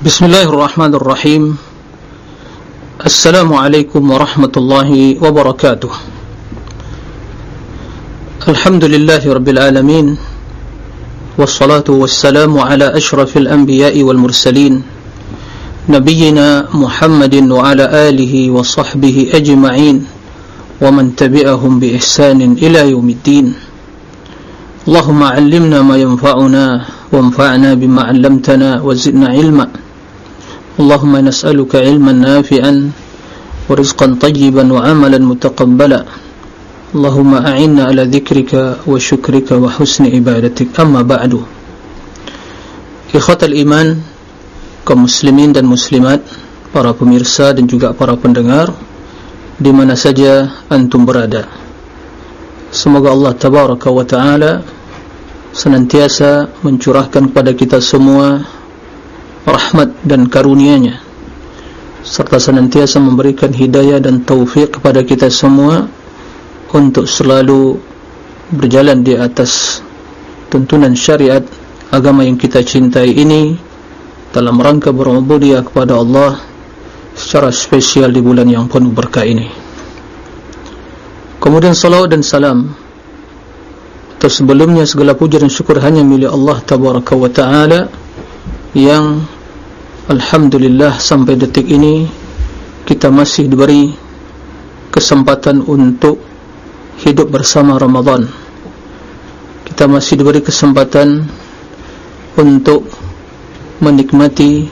بسم الله الرحمن الرحيم السلام عليكم ورحمة الله وبركاته الحمد لله رب العالمين والصلاة والسلام على أشرف الأنبياء والمرسلين نبينا محمد وعلى آله وصحبه أجمعين ومن تبعهم بإحسان إلى يوم الدين اللهم علمنا ما ينفعنا وانفعنا بما علمتنا وزدنا علما Allahumma nas'aluka ilman nafi'an wa rizqan tayyiban wa amalan mutaqabbala. Allahumma a'inna ala zikrika wa syukrika wa husni ibadatik. Amma ba'du. Ikhatal iman kaum muslimin dan muslimat para pemirsa dan juga para pendengar di mana saja antum berada. Semoga Allah Tabaraka wa Ta'ala senantiasa mencurahkan kepada kita semua rahmat dan karunia-Nya. Serta senantiasa memberikan hidayah dan taufik kepada kita semua untuk selalu berjalan di atas tuntunan syariat agama yang kita cintai ini dalam rangka berubudiyah kepada Allah secara spesial di bulan yang penuh berkah ini. Kemudian salawat dan salam. Atau sebelumnya segala puja dan syukur hanya milik Allah tabaraka wa ta'ala yang Alhamdulillah sampai detik ini kita masih diberi kesempatan untuk hidup bersama Ramadan. Kita masih diberi kesempatan untuk menikmati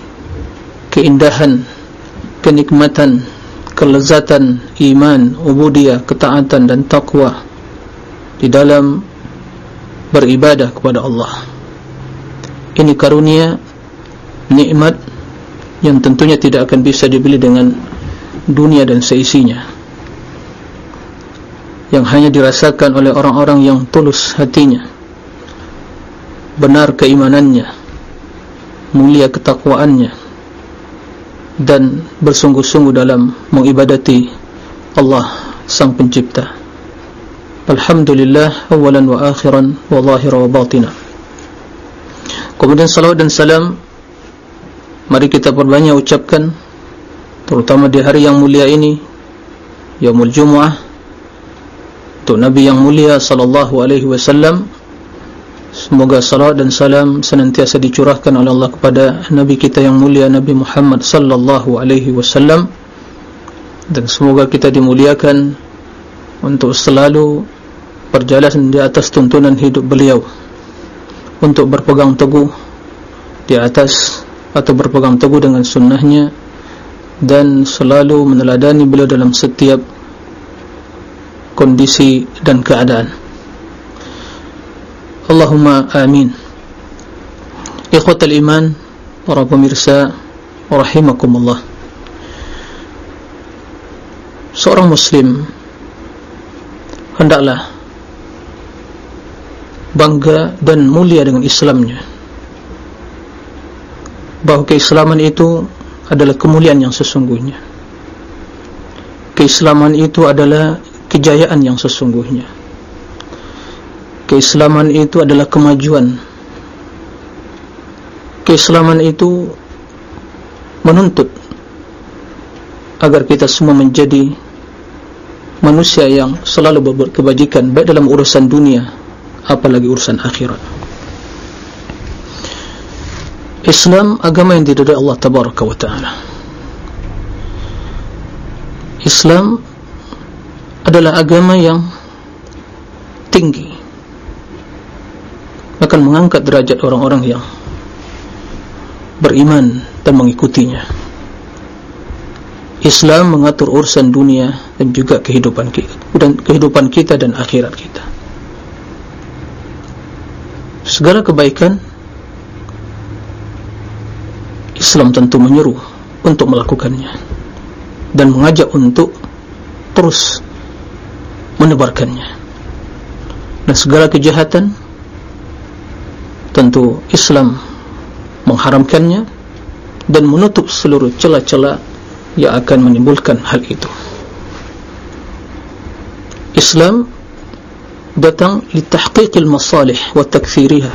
keindahan kenikmatan kelezatan iman ubudiyah ketaatan dan taqwa di dalam beribadah kepada Allah. Ini karunia nikmat yang tentunya tidak akan bisa dibeli dengan dunia dan seisinya. Yang hanya dirasakan oleh orang-orang yang tulus hatinya benar keimanannya mulia ketakwaannya dan bersungguh-sungguh dalam mengibadati Allah sang pencipta. Alhamdulillah awalan wa akhiran wa zahira wa batina. Kemudian salawat dan salam mari kita perbanyak ucapkan terutama di hari yang mulia ini yaumul jumu'ah untuk Nabi yang mulia sallallahu alaihi wasallam. Semoga salat dan salam senantiasa dicurahkan oleh Allah kepada Nabi kita yang mulia Nabi Muhammad sallallahu alaihi wasallam. Dan semoga kita dimuliakan untuk selalu berjalan di atas tuntunan hidup beliau untuk berpegang teguh di atas atau berpegang teguh dengan sunnahnya dan selalu meneladani beliau dalam setiap kondisi dan keadaan. Allahumma amin. Ikhwatal iman Para pemirsa Rahimakumullah. Seorang muslim Hendaklah Bangga dan mulia dengan Islamnya Bahawa keislaman itu Adalah kemuliaan yang sesungguhnya. Keislaman itu adalah Kejayaan yang sesungguhnya. Keislaman itu adalah kemajuan. Keislaman itu menuntut agar kita semua menjadi manusia yang selalu berbuat kebajikan baik dalam urusan dunia apalagi urusan akhirat Islam agama yang diridai Allah tabaraka wa taala. Islam adalah agama yang tinggi. Akan mengangkat derajat orang-orang yang beriman dan mengikutinya. Islam mengatur urusan dunia dan juga kehidupan kita dan kehidupan kita dan akhirat kita. Segala kebaikan Islam tentu menyeru untuk melakukannya dan mengajak untuk terus menebarkannya. Dan segala kejahatan tentu Islam mengharamkannya dan menutup seluruh celah-celah yang akan menimbulkan hal itu. Islam datang litahqiqil masalih wa takfiriha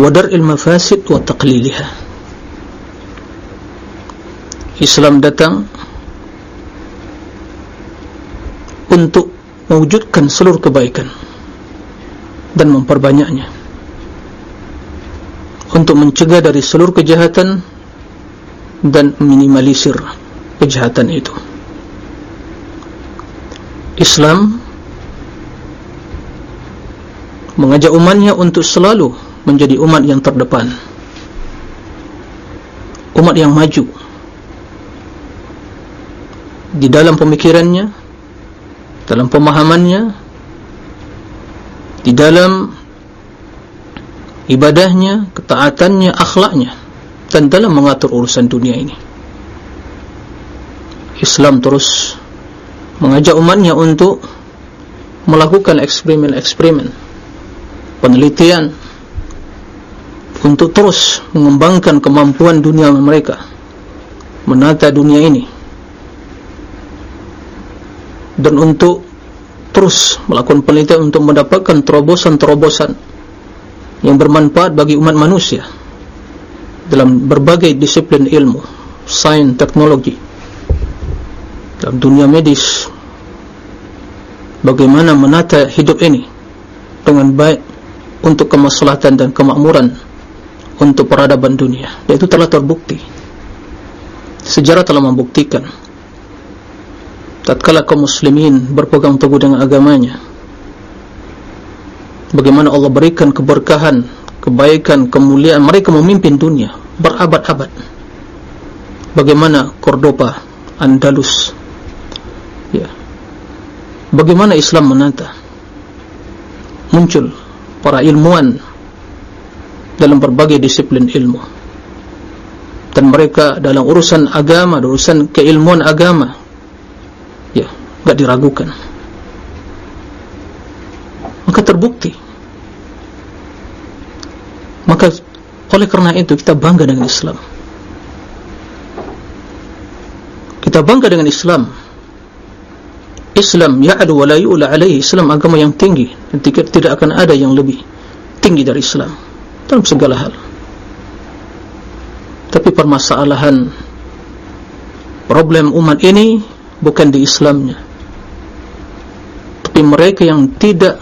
wa dar'il mafasid wa taqliliha Islam datang untuk mewujudkan seluruh kebaikan dan memperbanyaknya. Untuk mencegah dari seluruh kejahatan dan minimalisir kejahatan itu. Islam mengajak umatnya untuk selalu menjadi umat yang terdepan. Umat yang maju di dalam pemikirannya dalam pemahamannya di dalam ibadahnya, ketaatannya, akhlaknya dan dalam mengatur urusan dunia ini. Islam terus mengajak umatnya untuk melakukan eksperimen-eksperimen penelitian untuk terus mengembangkan kemampuan dunia mereka menata dunia ini dan untuk terus melakukan penelitian untuk mendapatkan terobosan-terobosan yang bermanfaat bagi umat manusia dalam berbagai disiplin ilmu, sains, teknologi dalam dunia medis bagaimana menata hidup ini dengan baik untuk kemaslahatan dan kemakmuran untuk peradaban dunia dan itu telah terbukti. Sejarah telah membuktikan tatkala kaum muslimin berpegang teguh dengan agamanya bagaimana Allah berikan keberkahan kebaikan, kemuliaan mereka memimpin dunia berabad-abad. Bagaimana Cordoba Andalus ya bagaimana Islam menata muncul para ilmuwan dalam berbagai disiplin ilmu. Dan mereka dalam urusan agama, urusan keilmuan agama tidak diragukan. Maka terbukti. Maka oleh karena itu kita bangga dengan Islam. Kita bangga dengan Islam. Islam ya'adu wa la yu'la alaihi. Islam agama yang tinggi. Dan tidak akan ada yang lebih tinggi dari Islam. Dalam segala hal. Tapi permasalahan problem umat ini bukan di Islamnya tapi mereka yang tidak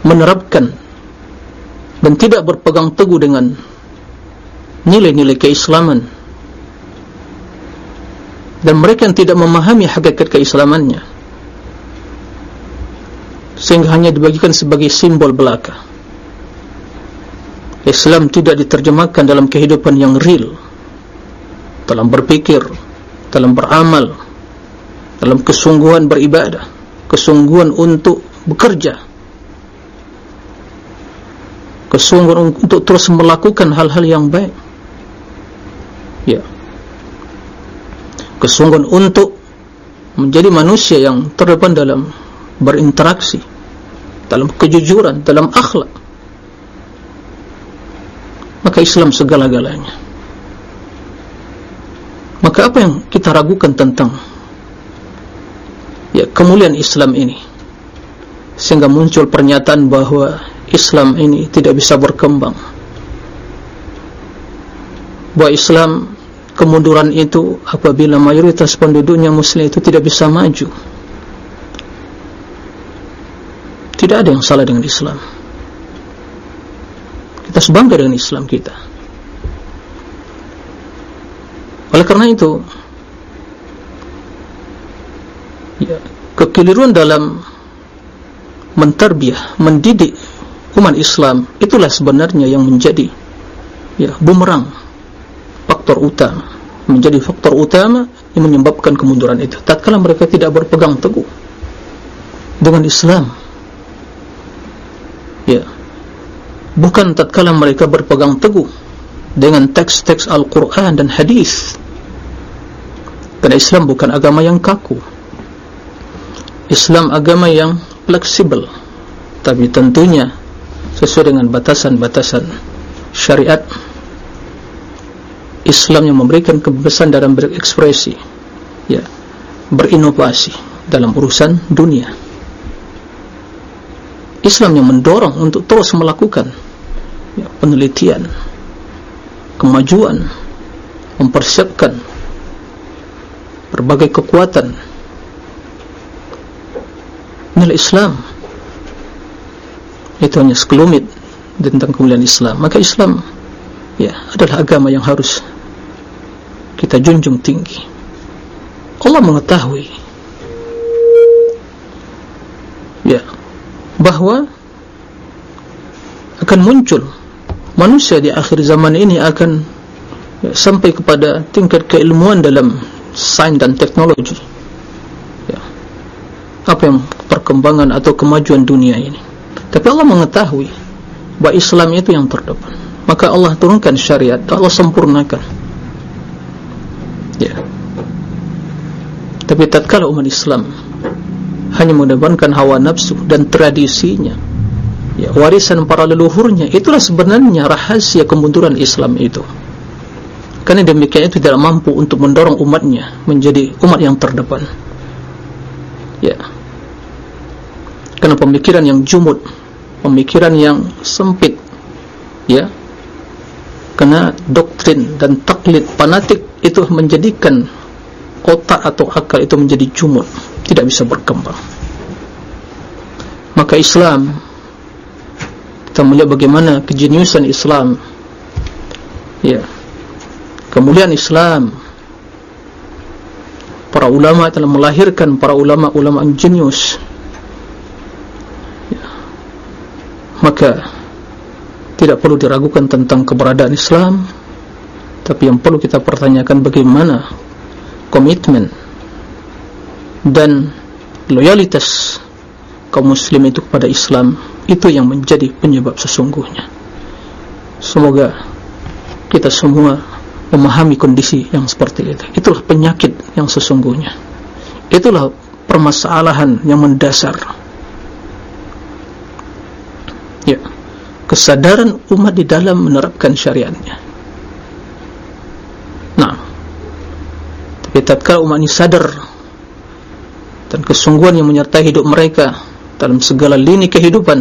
menerapkan dan tidak berpegang teguh dengan nilai-nilai keislaman. Dan mereka yang tidak memahami hakikat keislamannya. Sehingga hanya dibagikan sebagai simbol belaka. Islam tidak diterjemahkan dalam kehidupan yang real. Dalam berpikir dalam beramal dalam kesungguhan beribadah kesungguhan untuk bekerja kesungguhan untuk terus melakukan hal-hal yang baik. Ya. Kesungguhan untuk menjadi manusia yang terdepan dalam berinteraksi dalam kejujuran, dalam akhlak. Maka Islam segala-galanya. Maka apa yang kita ragukan tentang ya kemuliaan Islam ini. Sehingga muncul pernyataan bahwa Islam ini tidak bisa berkembang. Bahwa Islam kemunduran itu apabila mayoritas penduduknya muslim itu tidak bisa maju. Tidak ada yang salah dengan Islam. Kita sebangga dengan Islam kita. Oleh karena itu ya, kekeliruan dalam menterbiah, mendidik umat Islam itulah sebenarnya yang menjadi ya bumerang faktor utama. Menjadi faktor utama yang menyebabkan kemunduran itu. Tatkala mereka tidak berpegang teguh dengan Islam ya bukan tatkala mereka berpegang teguh dengan teks-teks Al-Quran dan hadis. Karena Islam bukan agama yang kaku Islam agama yang fleksibel. Tapi tentunya sesuai dengan batasan-batasan syariat Islam yang memberikan kebebasan dalam berekspresi ya berinovasi dalam urusan dunia. Islam yang mendorong untuk terus melakukan ya, penelitian kemajuan mempersiapkan berbagai kekuatan inilah Islam. Itu hanya sekelumit tentang kemuliaan Islam. Maka Islam ya adalah agama yang harus kita junjung tinggi. Allah mengetahui ya bahwa akan muncul manusia di akhir zaman ini akan ya, sampai kepada tingkat keilmuan dalam sains dan teknologi. Apa yang perkembangan atau kemajuan dunia ini. Tapi Allah mengetahui bahawa Islam itu yang terdepan. Maka Allah turunkan syariat Allah sempurnakan. Ya. Tapi tatkala umat Islam hanya mendepankan hawa nafsu dan tradisinya ya, warisan para leluhurnya itulah sebenarnya rahasia kemunduran Islam itu. Karena demikian itu tidak mampu untuk mendorong umatnya menjadi umat yang terdepan. Ya karena pemikiran yang jumud pemikiran yang sempit ya. Karena doktrin dan taklid fanatik itu menjadikan otak atau akal itu menjadi jumud tidak bisa berkembang. Maka Islam kita melihat bagaimana kejeniusan Islam ya. Kemuliaan Islam para ulama telah melahirkan para ulama-ulama jenius ya. Maka tidak perlu diragukan tentang keberadaan Islam tapi yang perlu kita pertanyakan bagaimana komitmen dan loyalitas kaum muslim itu kepada Islam itu yang menjadi penyebab sesungguhnya. Semoga kita semua memahami kondisi yang seperti itu. Itulah penyakit yang sesungguhnya. Itulah permasalahan yang mendasar ya. Kesadaran umat di dalam menerapkan syariatnya. Nah. Tapi tatkala umat ini sadar dan kesungguhan yang menyertai hidup mereka dalam segala lini kehidupan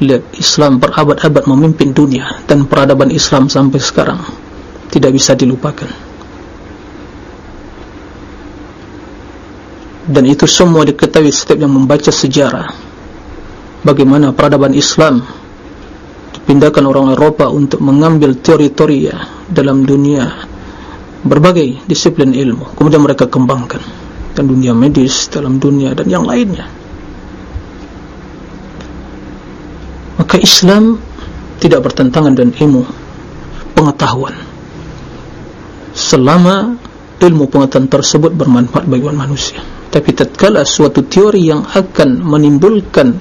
lihat Islam berabad-abad memimpin dunia dan peradaban Islam sampai sekarang tidak bisa dilupakan. Dan itu semua diketahui setiap yang membaca sejarah bagaimana peradaban Islam dipindahkan orang Eropa untuk mengambil teori-teori ya dalam dunia berbagai disiplin ilmu. Kemudian mereka kembangkan dan dunia medis dalam dunia dan yang lainnya. Maka Islam tidak bertentangan dengan ilmu pengetahuan. Selama ilmu pengetahuan tersebut bermanfaat bagi manusia. Tapi tatkala suatu teori yang akan menimbulkan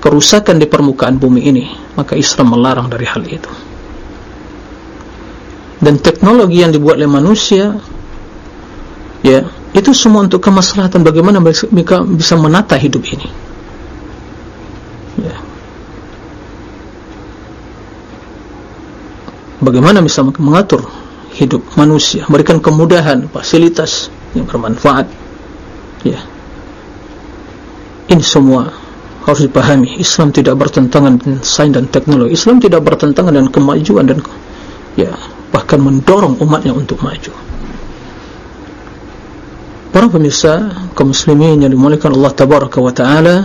kerusakan di permukaan bumi ini maka Islam melarang dari hal itu. Dan teknologi yang dibuat oleh manusia ya itu semua untuk kemaslahatan bagaimana mereka bisa menata hidup ini. Bagaimana bisa mengatur hidup manusia memberikan kemudahan fasilitas yang bermanfaat. Ya. Ini semua harus dipahami Islam tidak bertentangan dengan sains dan teknologi. Islam tidak bertentangan dengan kemajuan dan ya bahkan mendorong umatnya untuk maju. Para pemirsa kaum muslimin yang dimuliakan Allah tabaraka wa taala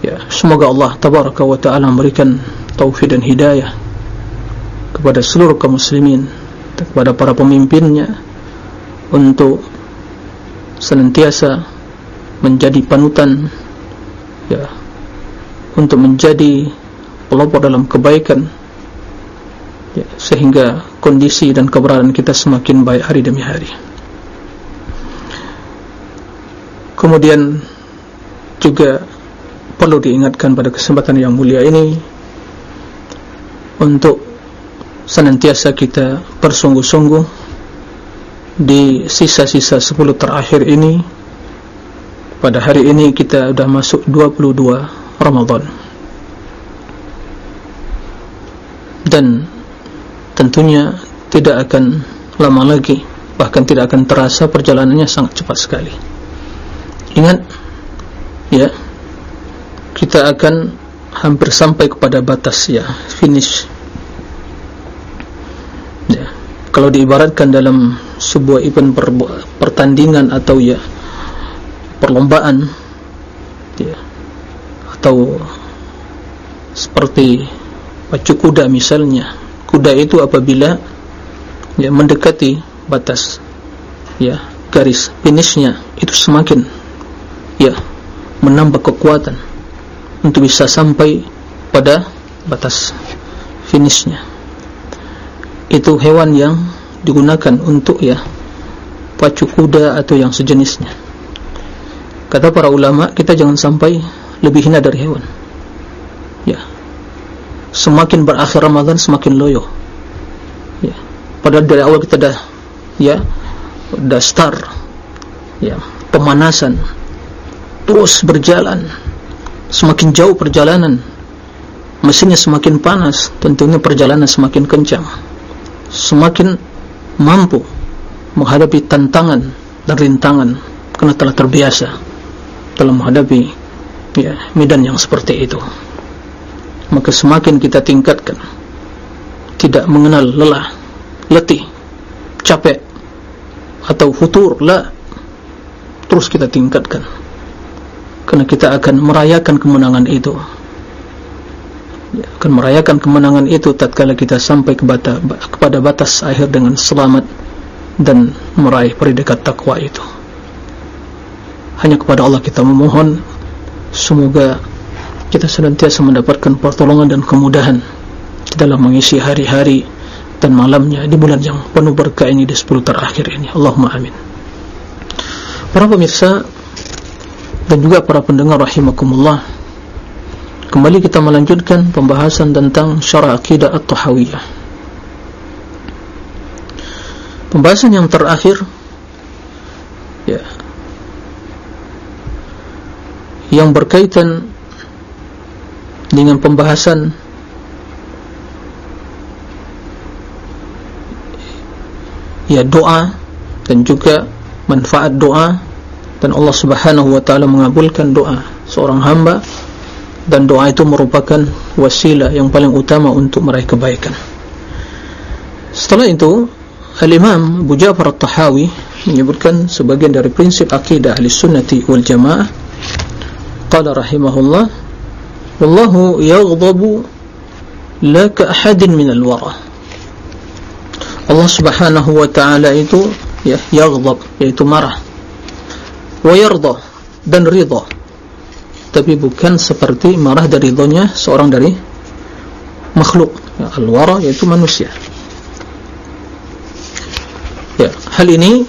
ya semoga Allah tabaraka wa taala memberikan taufik dan hidayah kepada seluruh kaum muslimin kepada para pemimpinnya untuk senantiasa menjadi panutan ya. Untuk menjadi pelopor dalam kebaikan. Ya, sehingga kondisi dan keberadaan kita semakin baik hari demi hari. Kemudian juga perlu diingatkan pada kesempatan yang mulia ini untuk senantiasa kita bersungguh-sungguh di sisa-sisa 10 terakhir ini pada hari ini kita sudah masuk 22 Ramadan. Dan tentunya tidak akan lama lagi bahkan tidak akan terasa perjalanannya sangat cepat sekali. Ingat ya kita akan hampir sampai kepada batas ya finish. Kalau diibaratkan dalam sebuah event pertandingan atau ya perlombaan. Ya. Atau seperti pacu kuda misalnya. Kuda itu apabila ya mendekati batas ya garis finishnya itu semakin ya menambah kekuatan untuk bisa sampai pada batas finishnya. Itu hewan yang digunakan untuk ya pacu kuda atau yang sejenisnya kata para ulama kita jangan sampai lebih hina dari hewan. Ya. Semakin berakhir Ramadan semakin loyo. Ya. Padahal dari awal kita dah ya dah start ya pemanasan terus berjalan semakin jauh perjalanan mesinnya semakin panas tentunya perjalanan semakin kencang semakin mampu menghadapi tantangan dan rintangan karena telah terbiasa dalam menghadapi ya, medan yang seperti itu. Maka semakin kita tingkatkan tidak mengenal lelah letih capek atau futur la terus kita tingkatkan. Karena kita akan merayakan kemenangan itu. Akan merayakan kemenangan itu tatkala kita sampai kepada, kepada batas akhir dengan selamat dan meraih predikat takwa itu hanya kepada Allah kita memohon semoga kita senantiasa mendapatkan pertolongan dan kemudahan dalam mengisi hari-hari dan malamnya di bulan yang penuh berkah ini di 10 terakhir ini. Allahumma amin. Para pemirsa dan juga para pendengar rahimakumullah Kembali kita melanjutkan pembahasan tentang syarah akidah at-tahawiyah. Pembahasan yang terakhir ya, Yang berkaitan Dengan pembahasan Ya doa Dan juga manfaat doa Dan Allah subhanahu wa ta'ala mengabulkan doa Seorang hamba dan doa itu merupakan wasilah yang paling utama untuk meraih kebaikan. Setelah itu Al-Imam Abu Ja'far At-Tahawi menyebutkan sebagian dari prinsip akidah ahli sunnati wal jamaah qala rahimahullah wallahu yaghdabu la ka ahadin min al-wara. Allah subhanahu wa ta'ala itu ya, yaghdab yaitu marah. Wa yarda dan ridha. Tapi bukan seperti marah dari ridhonya seorang dari makhluk ya, al-wara yaitu manusia. Ya, hal ini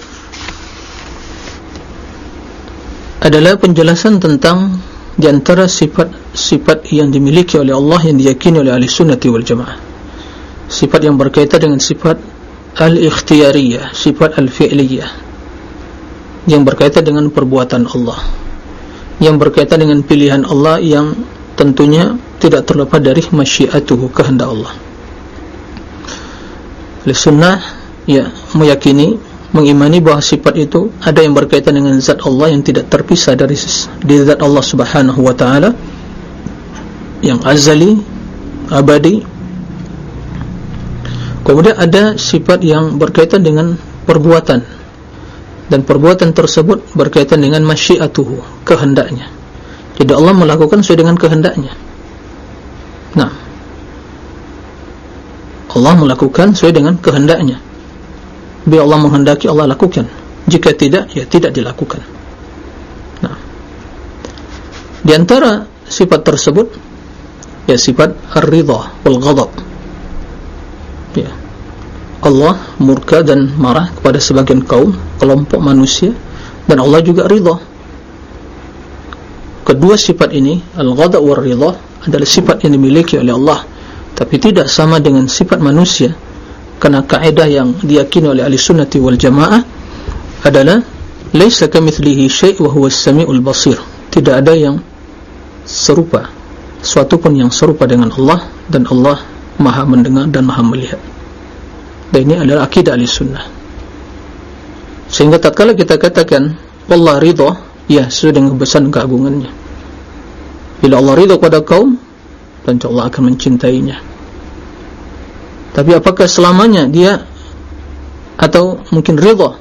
adalah penjelasan tentang diantara sifat-sifat yang dimiliki oleh Allah yang diyakini oleh ahli sunnati wal jamaah. Sifat yang berkaitan dengan sifat al-ikhtiyariyah sifat al-fi'liyah yang berkaitan dengan perbuatan Allah. Yang berkaitan dengan pilihan Allah yang tentunya tidak terlepas dari masyiatuhu kehendak Allah. Oleh sunnah ya meyakini mengimani bahawa sifat itu ada yang berkaitan dengan zat Allah yang tidak terpisah dari zat Allah subhanahu wa ta'ala. Yang azali abadi. Kemudian ada sifat yang berkaitan dengan perbuatan. Dan perbuatan tersebut berkaitan dengan masyiatuhu kehendaknya. Jadi Allah melakukan sesuai dengan kehendaknya. Nah. Allah melakukan sesuai dengan kehendaknya bila Allah menghendaki Allah lakukan. Jika tidak ya tidak dilakukan. Nah. Di antara sifat tersebut ya sifat ar-ridha wal ghadab. Ya. Allah murka dan marah kepada sebagian kaum kelompok manusia dan Allah juga ridha. Kedua sifat ini al-ghadab wa ridha adalah sifat yang dimiliki oleh Allah tapi tidak sama dengan sifat manusia karena kaidah yang diyakini oleh ahli sunnati wal jamaah adalah laisa kamitslihi syai' wa huwa as-sami'ul basir. Tidak ada yang serupa suatu pun yang serupa dengan Allah dan Allah maha mendengar dan maha melihat. Dan ini adalah akidah ahli sunnah. Sehingga tak kala kita katakan Allah ridha ya sesuai dengan kebesaran keagungannya. Bila Allah ridha pada kaum dan Allah akan mencintainya tapi apakah selamanya dia atau mungkin ridha?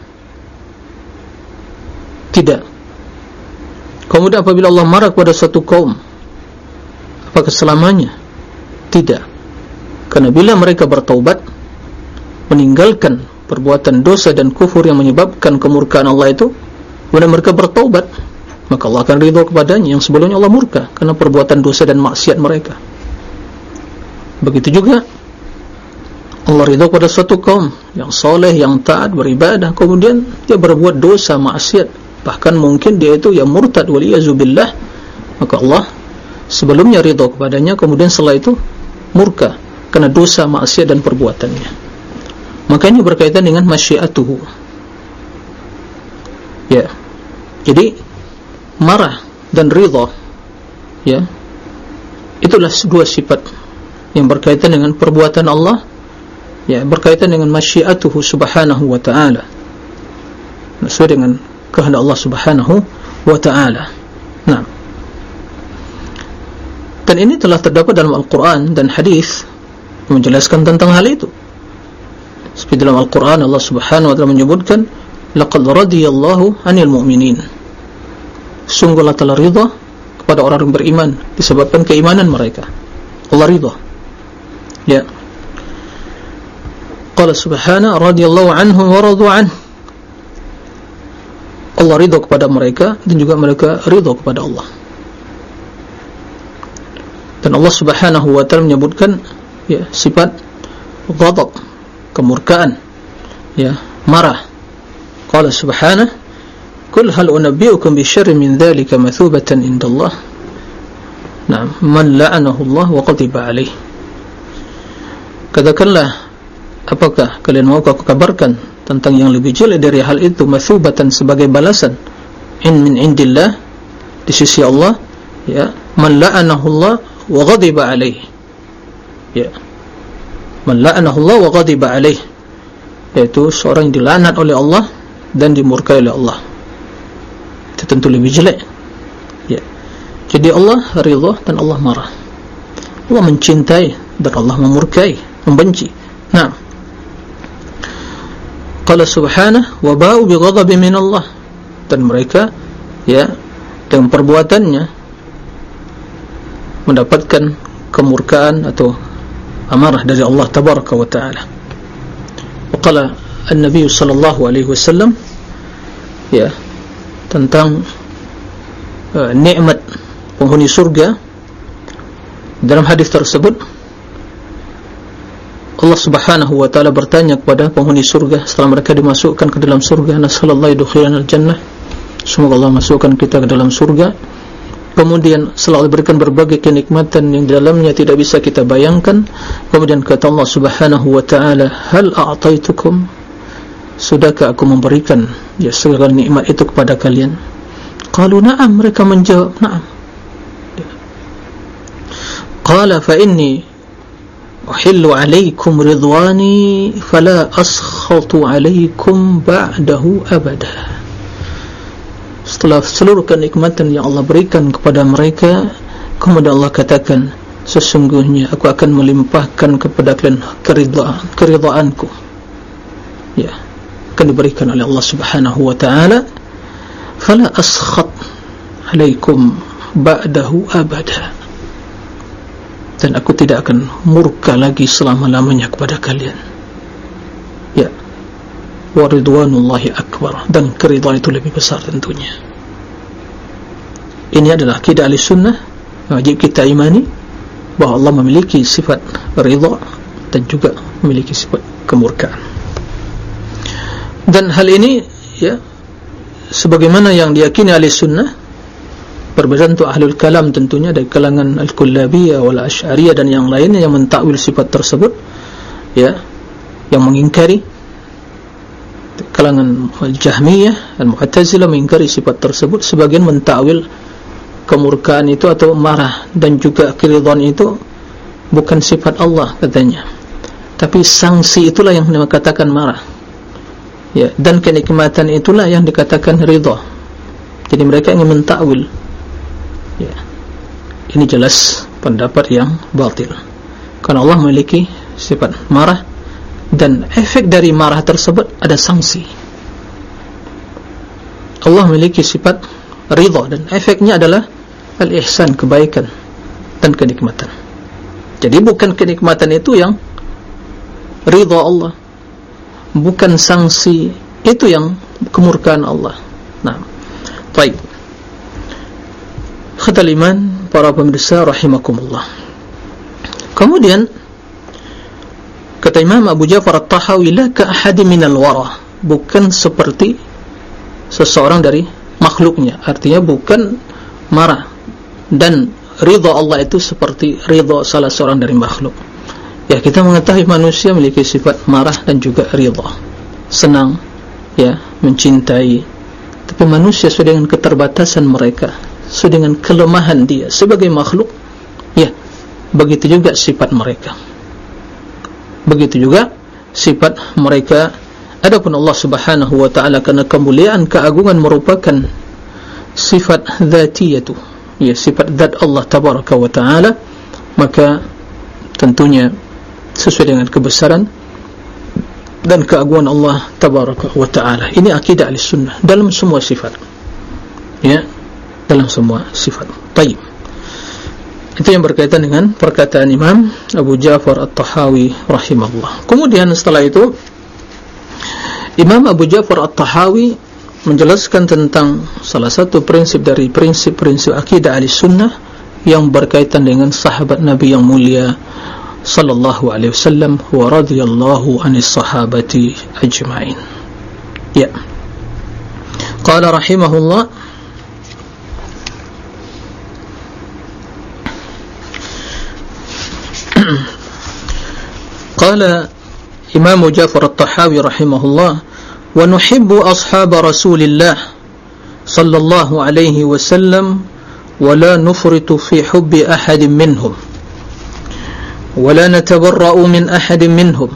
Tidak. Kemudian apabila Allah marah kepada satu kaum apakah selamanya? Tidak. Karena bila mereka bertaubat meninggalkan perbuatan dosa dan kufur yang menyebabkan kemurkaan Allah itu kemudian mereka bertaubat maka Allah akan ridha kepadanya yang sebelumnya Allah murka karena perbuatan dosa dan maksiat mereka. Begitu juga Allah ridha kepada suatu kaum yang soleh, yang taat, beribadah. Kemudian dia berbuat dosa, maksiat. Bahkan mungkin dia itu yang murtad waliyazubillah. Maka Allah sebelumnya ridha kepadanya kemudian setelah itu murka karena dosa, maksiat dan perbuatannya. Maka ini berkaitan dengan masyiatuhu. Ya. Jadi marah dan ridha ya itulah dua sifat yang berkaitan dengan perbuatan Allah ya berkaitan dengan masyiatuhu subhanahu wa ta'ala. Sesuai dengan kehendak Allah subhanahu wa ta'ala. Nah dan ini telah terdapat dalam Al-Quran dan hadis menjelaskan tentang hal itu. Seperti dalam Al-Quran Allah subhanahu wa ta'ala menyebutkan laqad radiyallahu anil mu'minin. Sungguhlah telah ridha kepada orang yang beriman disebabkan keimanan mereka. Allah ridha. Ya Qala subhana radiyallahu anhum wa radu an. Allah ridha kepada mereka dan juga mereka ridha kepada Allah. Dan Allah subhanahu wa ta'ala menyebutkan ya, sifat ghadab kemurkaan ya, marah. Qala subhana Kul hal unabbiukum bi syarri min dhalika mathubatan indallah? Naam man la'anahu Allah wa qadiba alaih Katakanlah apakah kalian mau aku kabarkan tentang yang lebih jelek dari hal itu masubatan sebagai balasan? In min indillah di sisi Allah ya man la'anahu Allah wa ghadiba alaih ya. Man la'anahu Allah wa ghadiba alaih yaitu seorang yang dilaknat oleh Allah dan dimurkai oleh Allah. Itu tentu lebih jelek. Ya. Jadi Allah ridha dan Allah marah. Allah mencintai dan Allah memurkai membenci. Nah Qala subhanah wa ba'u bi ghadabi min Allah dan mereka ya dengan perbuatannya mendapatkan kemurkaan atau amarah dari Allah tabaraka wa taala. Wa qala an-nabiy sallallahu alaihi wasallam ya tentang uh, nikmat penghuni surga dalam hadis tersebut Allah subhanahu wa ta'ala bertanya kepada penghuni surga setelah mereka dimasukkan ke dalam surga nasallallahu idukhilan al-jannah? Semoga Allah masukkan kita ke dalam surga. Kemudian selalu berikan berbagai kenikmatan yang di dalamnya tidak bisa kita bayangkan kemudian kata Allah subhanahu wa ta'ala hal a'taitukum? Sudahkah aku memberikan ya segala nikmat itu kepada kalian? Qalu na'am. Mereka menjawab na'am. Qala fa inni uhillu alaikum ridwani fala askhatu alaikum ba'dahu abada setelah seluruh kenikmatan yang Allah berikan kepada mereka kemudian Allah katakan sesungguhnya aku akan melimpahkan kepada kalian keridhaan keridhaanku. Ya akan diberikan oleh Allah subhanahu wa ta'ala. Fala askhat alaikum ba'dahu abada dan aku tidak akan murka lagi selama-lamanya kepada kalian. Ya waridwanullahi akbar. Dan keridhaan itu lebih besar tentunya. Ini adalah akidah ahli sunnah wajib kita imani bahawa Allah memiliki sifat ridha dan juga memiliki sifat kemurkaan. Dan hal ini ya sebagaimana yang diyakini ahli sunnah perbedaan untuk ahlul kalam tentunya dari kalangan al-kullabiyah wal asyariyah dan yang lainnya yang mentakwil sifat tersebut ya yang mengingkari kalangan al-jahmiyah al-mu'tazilah mengingkari sifat tersebut sebagian mentakwil kemurkaan itu atau marah dan juga keridhaan itu bukan sifat Allah katanya. Tapi sanksi itulah yang dikatakan marah ya dan kenikmatan itulah yang dikatakan ridha. Jadi mereka ingin mentakwil ya. ini jelas pendapat yang batil. Karena Allah memiliki sifat marah dan efek dari marah tersebut ada sanksi. Allah memiliki sifat ridha dan efeknya adalah al-ihsan kebaikan dan kenikmatan. Jadi bukan kenikmatan itu yang ridha Allah. Bukan sanksi itu yang kemurkaan Allah. Nah baik khatal iman para pemirsa rahimakumullah. Kemudian Kata Imam Abu Ja'far At-Tahawi la ka ahadi minal wara. Bukan seperti seseorang dari makhluknya. Artinya bukan marah. Dan ridha Allah itu seperti ridha salah seorang dari makhluk. Ya kita mengetahui manusia memiliki sifat marah dan juga ridha. Senang ya mencintai. Tapi manusia sesuai dengan keterbatasan mereka sesuai dengan kelemahan dia sebagai makhluk ya begitu juga sifat mereka. Begitu juga sifat mereka. Adapun Allah Subhanahu wa taala karena kemuliaan keagungan merupakan sifat dzatiyah ya sifat zat Allah tabaraka wa taala maka tentunya sesuai dengan kebesaran dan keagungan Allah tabaraka wa taala. Ini akidah al-sunnah dalam semua sifat ya dalam semua sifat baik itu yang berkaitan dengan perkataan Imam Abu Ja'far At-Tahawi rahimahullah. Kemudian setelah itu Imam Abu Ja'far At-Tahawi menjelaskan tentang salah satu prinsip dari prinsip-prinsip akidah Ahlussunnah yang berkaitan dengan sahabat Nabi yang mulia sallallahu alaihi wasallam wa radhiyallahu anis sahabati ajma'in. Ya. Qala rahimahullah قال إمام جعفر الطحاوي رحمه الله ونحب أصحاب رسول الله صلى الله عليه وسلم ولا نفرط في حب أحد منهم ولا نتبرأ من أحد منهم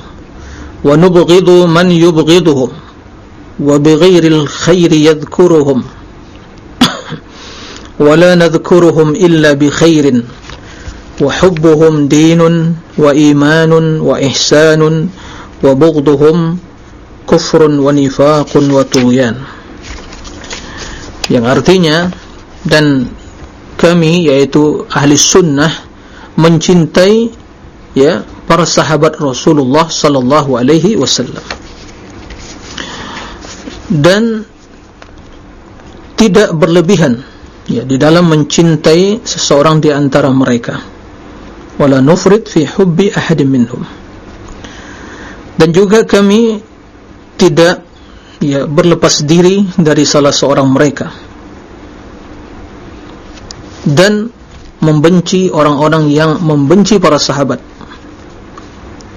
ونبغض من يبغضهم وبغير الخير يذكرهم ولا نذكرهم إلا بخير. وحبهم دين وإيمان وإحسان وبغضهم كفر ونفاق وطغيان yang artinya dan kami yaitu ahli sunnah mencintai ya para sahabat Rasulullah sallallahu alaihi wasallam dan tidak berlebihan ya di dalam mencintai seseorang di antara mereka wala nufrid fi hubbi ahadin minhum. Dan juga kami tidak ya berlepas diri dari salah seorang mereka. Dan membenci orang-orang yang membenci para sahabat.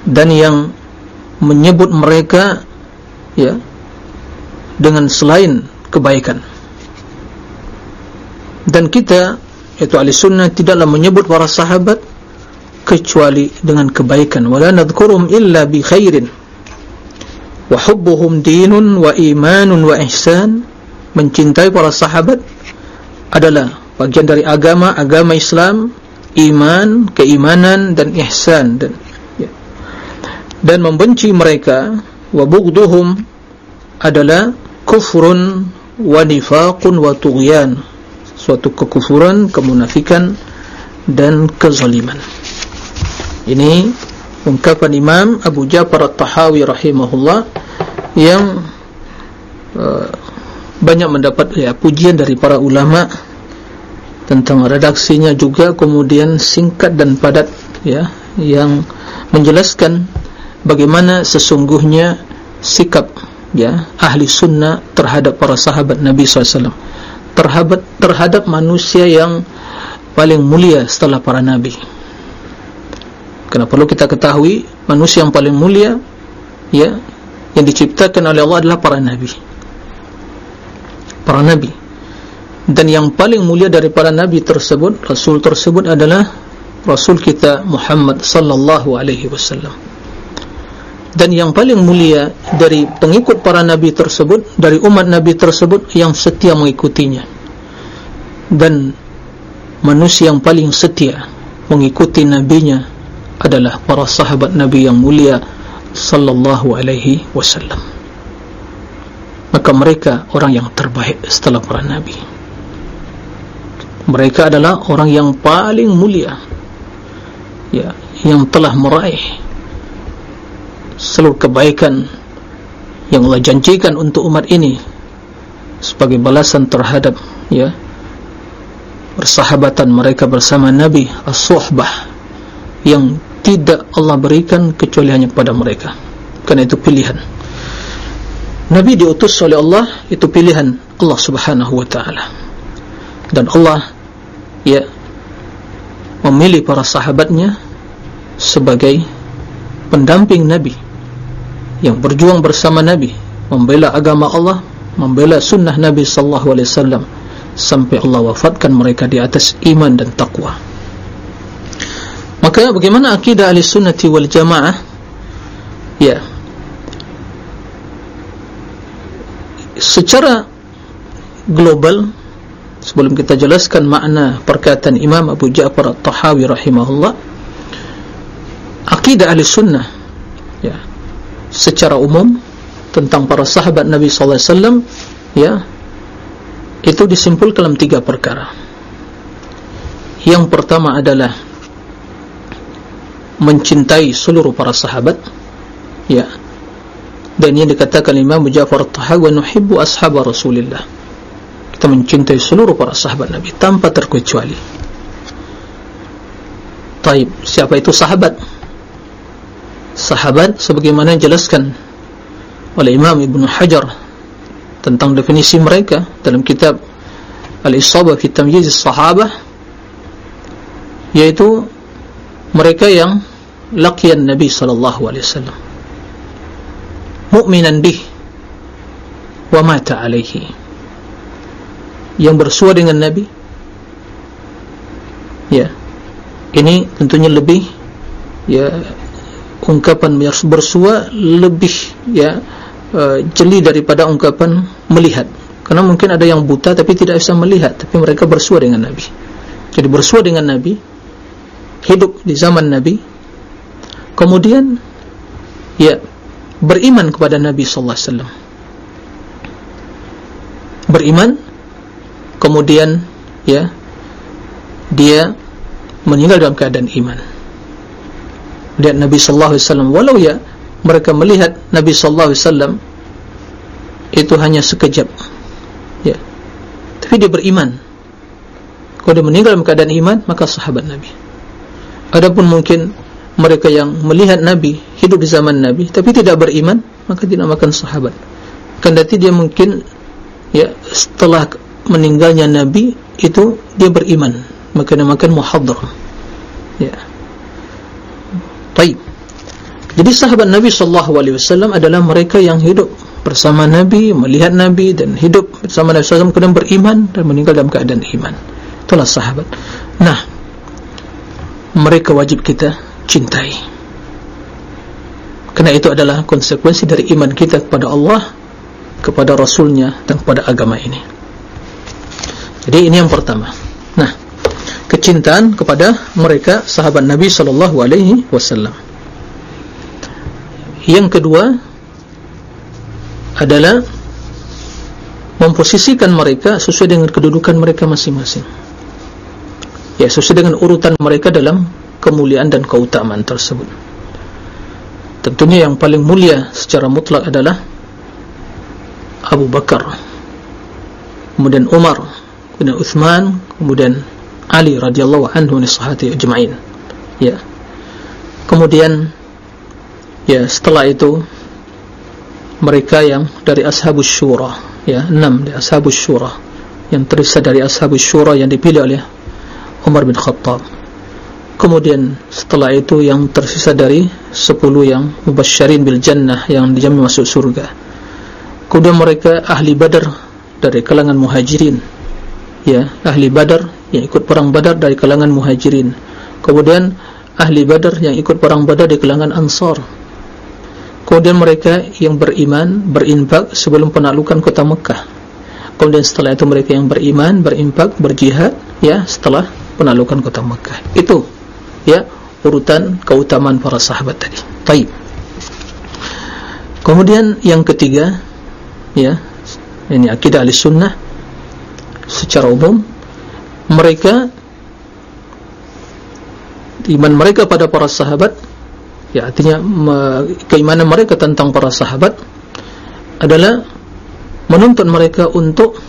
Dan yang menyebut mereka ya dengan selain kebaikan. Dan kita yaitu ahli sunnah tidaklah menyebut para sahabat kecuali dengan kebaikan. Wala nadhkurum illa bi khairin. Wa hubbuhum dinun wa imanun wa ihsan. Mencintai para sahabat adalah bagian dari agama agama Islam iman keimanan dan ihsan. Dan ya. dan membenci mereka wa bughduhum adalah kufrun wa nifaqun wa tughyan. Suatu kekufuran kemunafikan dan kezaliman ini ungkapan Imam Abu Ja'far At-Tahawi rahimahullah yang uh, banyak mendapat ya, pujian dari para ulama tentang redaksinya juga kemudian singkat dan padat ya yang menjelaskan bagaimana sesungguhnya sikap ya ahli sunnah terhadap para sahabat Nabi SAW terhadap terhadap manusia yang paling mulia setelah para nabi Karena perlu kita ketahui manusia yang paling mulia ya yang diciptakan oleh Allah adalah para nabi. Para nabi. Dan yang paling mulia dari para nabi tersebut, rasul tersebut adalah rasul kita Muhammad sallallahu alaihi wasallam. Dan yang paling mulia dari pengikut para nabi tersebut, dari umat nabi tersebut yang setia mengikutinya. Dan manusia yang paling setia mengikuti nabinya adalah para sahabat Nabi yang mulia sallallahu alaihi wasallam. Maka mereka orang yang terbaik setelah para nabi. Mereka adalah orang yang paling mulia ya yang telah meraih seluruh kebaikan yang Allah janjikan untuk umat ini sebagai balasan terhadap ya persahabatan mereka bersama Nabi as-suhbah yang tidak Allah berikan kecuali hanya kepada mereka. Kerana itu pilihan. Nabi diutus oleh Allah itu pilihan Allah subhanahu wa ta'ala. Dan Allah ya memilih para sahabatnya sebagai pendamping Nabi. Yang berjuang bersama Nabi membela agama Allah membela sunnah Nabi sallallahu alaihi wasallam sampai Allah wafatkan mereka di atas iman dan takwa. Maka bagaimana akidah ahli sunnati wal jamaah? Ya. Secara global sebelum kita jelaskan makna perkataan Imam Abu Ja'far At-Tahawi rahimahullah akidah ahli sunnah ya secara umum tentang para sahabat Nabi wasallam ya itu disimpulkan dalam tiga perkara yang pertama adalah mencintai seluruh para sahabat ya. Dan ini dikatakan Imam Ja'far At-Tahawi nuhibbu ashab Rasulillah. Kita mencintai seluruh para sahabat Nabi tanpa terkecuali. Taib siapa itu sahabat? Sahabat sebagaimana jelaskan oleh Imam Ibn Hajar tentang definisi mereka dalam kitab Al-Isabah fi Tamyiz Sahabah yaitu mereka yang laqiyan Nabi sallallahu alaihi wasallam. Mu'minan bih wa mata alaihi. Yang bersua dengan Nabi. Ya. Ini tentunya lebih ya ungkapan bersua lebih ya uh, jeli daripada ungkapan melihat. Karena mungkin ada yang buta tapi tidak bisa melihat tapi mereka bersua dengan Nabi. Jadi bersua dengan Nabi hidup di zaman Nabi. Kemudian ya beriman kepada Nabi sallallahu alaihi wasallam. Beriman kemudian ya dia meninggal dalam keadaan iman. Lihat Nabi sallallahu alaihi wasallam walau ya mereka melihat Nabi sallallahu alaihi wasallam itu hanya sekejap ya. Tapi dia beriman. Kalau dia meninggal dalam keadaan iman maka sahabat Nabi adapun mungkin mereka yang melihat Nabi hidup di zaman Nabi tapi tidak beriman maka tidak makan sahabat kendati dia mungkin ya setelah meninggalnya Nabi itu dia beriman maka dia makan muhadram ya Baik. Jadi sahabat Nabi sallallahu alaihi wasallam adalah mereka yang hidup bersama Nabi, melihat Nabi dan hidup bersama Nabi sallallahu kemudian beriman dan meninggal dalam keadaan iman. Itulah sahabat. Nah, mereka wajib kita cintai. Karena itu adalah konsekuensi dari iman kita kepada Allah, kepada Rasulnya dan kepada agama ini. Jadi ini yang pertama. Nah, kecintaan kepada mereka sahabat Nabi wasallam. Yang kedua adalah memposisikan mereka sesuai dengan kedudukan mereka masing-masing. Ya, sesuai dengan urutan mereka dalam kemuliaan dan keutamaan tersebut. Tentunya yang paling mulia secara mutlak adalah Abu Bakar, kemudian Umar, kemudian Uthman, kemudian Ali radhiyallahu anhu ni sahati ajma'in ya kemudian ya setelah itu mereka yang dari ashabus syura ya enam dari ashabus syura yang tersisa dari ashabus syura yang dipilih oleh Umar bin Khattab. Kemudian setelah itu yang tersisa dari sepuluh yang mubasyarin bil jannah yang dijamin masuk surga. Kemudian mereka ahli badar dari kalangan muhajirin. Ya ahli badar yang ikut perang badar dari kalangan muhajirin. Kemudian ahli badar yang ikut perang badar dari kalangan ansar. Kemudian mereka yang beriman berinfak sebelum penaklukan kota Mekah. Kemudian setelah itu mereka yang beriman berinfak berjihad ya setelah penaklukan kota Mekah. Itu ya urutan keutamaan para sahabat tadi. Taib kemudian yang ketiga ya ini akidah al-sunnah. Secara umum mereka iman mereka pada para sahabat ya artinya keimanan mereka tentang para sahabat adalah menuntut mereka untuk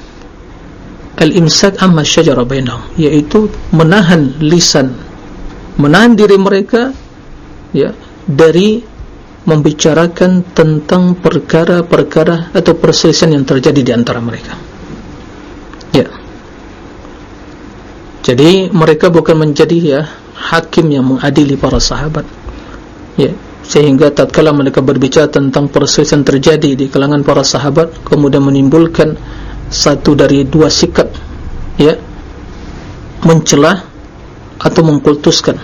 al-imsak amma syajara bainahum yaitu menahan lisan menahan diri mereka ya dari membicarakan tentang perkara-perkara atau perselisihan yang terjadi di antara mereka. Ya. Jadi mereka bukan menjadi ya hakim yang mengadili para sahabat. Ya. Sehingga tatkala mereka berbicara tentang perselisihan terjadi di kalangan para sahabat kemudian menimbulkan satu dari dua sikap ya mencelah atau mengkultuskan.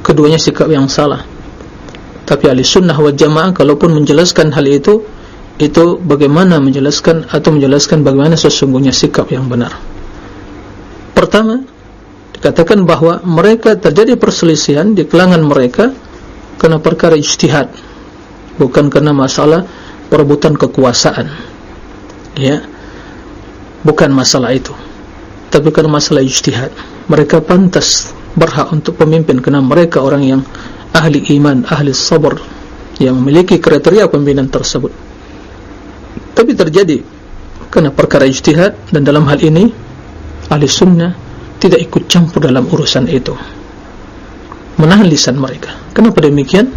Keduanya sikap yang salah. Tapi ahli sunnah wa jamaah kalaupun menjelaskan hal itu itu bagaimana menjelaskan atau menjelaskan bagaimana sesungguhnya sikap yang benar. Pertama dikatakan bahawa mereka terjadi perselisihan di kalangan mereka kerana perkara ijtihad bukan kerana masalah perebutan kekuasaan. Ya bukan masalah itu. Tapi kerana masalah ijtihad. Mereka pantas berhak untuk pemimpin kerana mereka orang yang ahli iman, ahli sabar yang memiliki kriteria pemimpinan tersebut. Tapi terjadi kerana perkara ijtihad dan dalam hal ini ahli sunnah tidak ikut campur dalam urusan itu. Menahan lisan mereka. Kenapa demikian?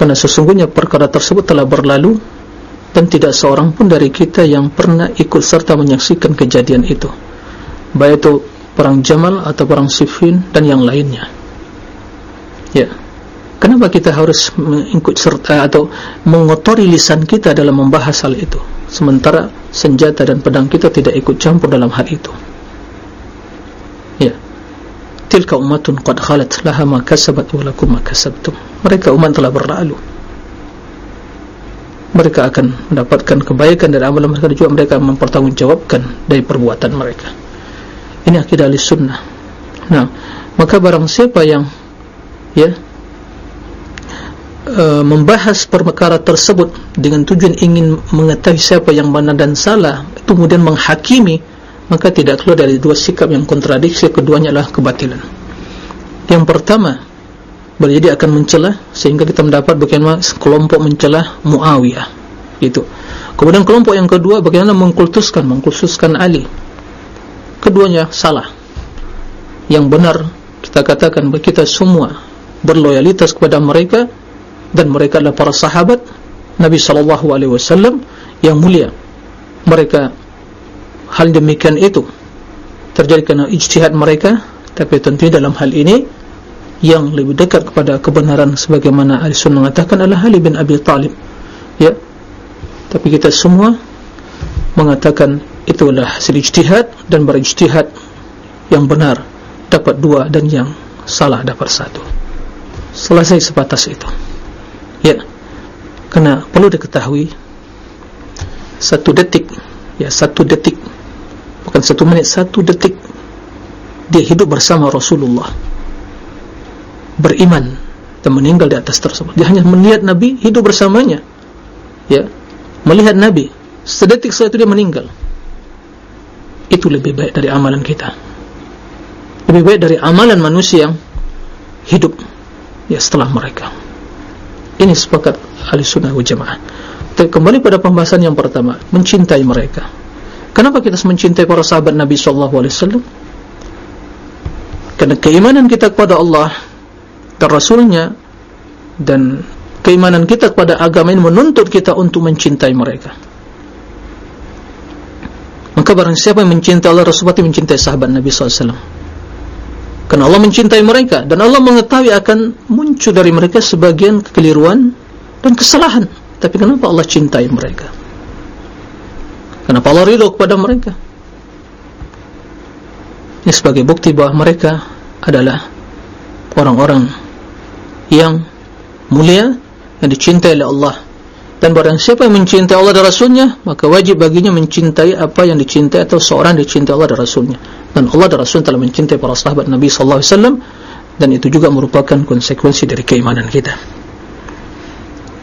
karena sesungguhnya perkara tersebut telah berlalu dan tidak seorang pun dari kita yang pernah ikut serta menyaksikan kejadian itu. Baik itu perang Jamal atau perang Siffin dan yang lainnya. Ya. Kenapa kita harus mengikut serta atau mengotori lisan kita dalam membahas hal itu? Sementara senjata dan pedang kita tidak ikut campur dalam hal itu. Tilka umatun qad khalat laha ma kasabat wa lakum ma kasabtum. Mereka umat telah berlalu mereka akan mendapatkan kebaikan dari amalan mereka juga mereka mempertanggungjawabkan dari perbuatan mereka. Ini akidah ahli sunnah nah maka barang siapa yang ya e, membahas perkara tersebut dengan tujuan ingin mengetahui siapa yang benar dan salah kemudian menghakimi maka tidak keluar dari dua sikap yang kontradiksi keduanya adalah kebatilan. Yang pertama boleh jadi akan mencelah sehingga kita mendapat bagaimana kelompok mencelah Muawiyah. Itu. Kemudian kelompok yang kedua bagaimana mengkultuskan mengkultuskan Ali. Keduanya salah. Yang benar kita katakan kita semua berloyalitas kepada mereka dan mereka adalah para sahabat Nabi SAW yang mulia. Mereka hal demikian itu terjadi kerana ijtihad mereka tapi tentunya dalam hal ini yang lebih dekat kepada kebenaran sebagaimana ahli sunnah mengatakan adalah Ali bin Abi Talib. Ya. Tapi kita semua mengatakan itu adalah hasil ijtihad dan berijtihad yang benar dapat dua dan yang salah dapat satu. Selesai sebatas itu. Ya. Kerana perlu diketahui satu detik ya satu detik bukan satu menit, satu detik dia hidup bersama Rasulullah beriman dan meninggal di atas tersebut. Dia hanya melihat Nabi hidup bersamanya. Ya. Melihat Nabi sedetik setelah itu dia meninggal. Itu lebih baik dari amalan kita. Lebih baik dari amalan manusia yang hidup ya setelah mereka. Ini sepakat ahli sunnah wa jamaah. Kembali pada pembahasan yang pertama mencintai mereka. Kenapa kita mencintai para sahabat Nabi sallallahu alaihi wasallam? Karena keimanan kita kepada Allah dan Rasulnya dan keimanan kita kepada agama ini menuntut kita untuk mencintai mereka. Maka barang siapa yang mencintai Allah Rasul pasti mencintai sahabat Nabi wasallam. Karena Allah mencintai mereka dan Allah mengetahui akan muncul dari mereka sebagian kekeliruan dan kesalahan. Tapi kenapa Allah cintai mereka? Kenapa Allah ridho kepada mereka? Ini sebagai bukti bahawa mereka adalah orang-orang yang mulia yang dicintai oleh Allah. Dan barang siapa yang mencintai Allah dan Rasulnya maka wajib baginya mencintai apa yang dicintai atau seorang dicintai Allah dan Rasulnya. Dan Allah dan Rasul telah mencintai para sahabat Nabi Wasallam dan itu juga merupakan konsekuensi dari keimanan kita.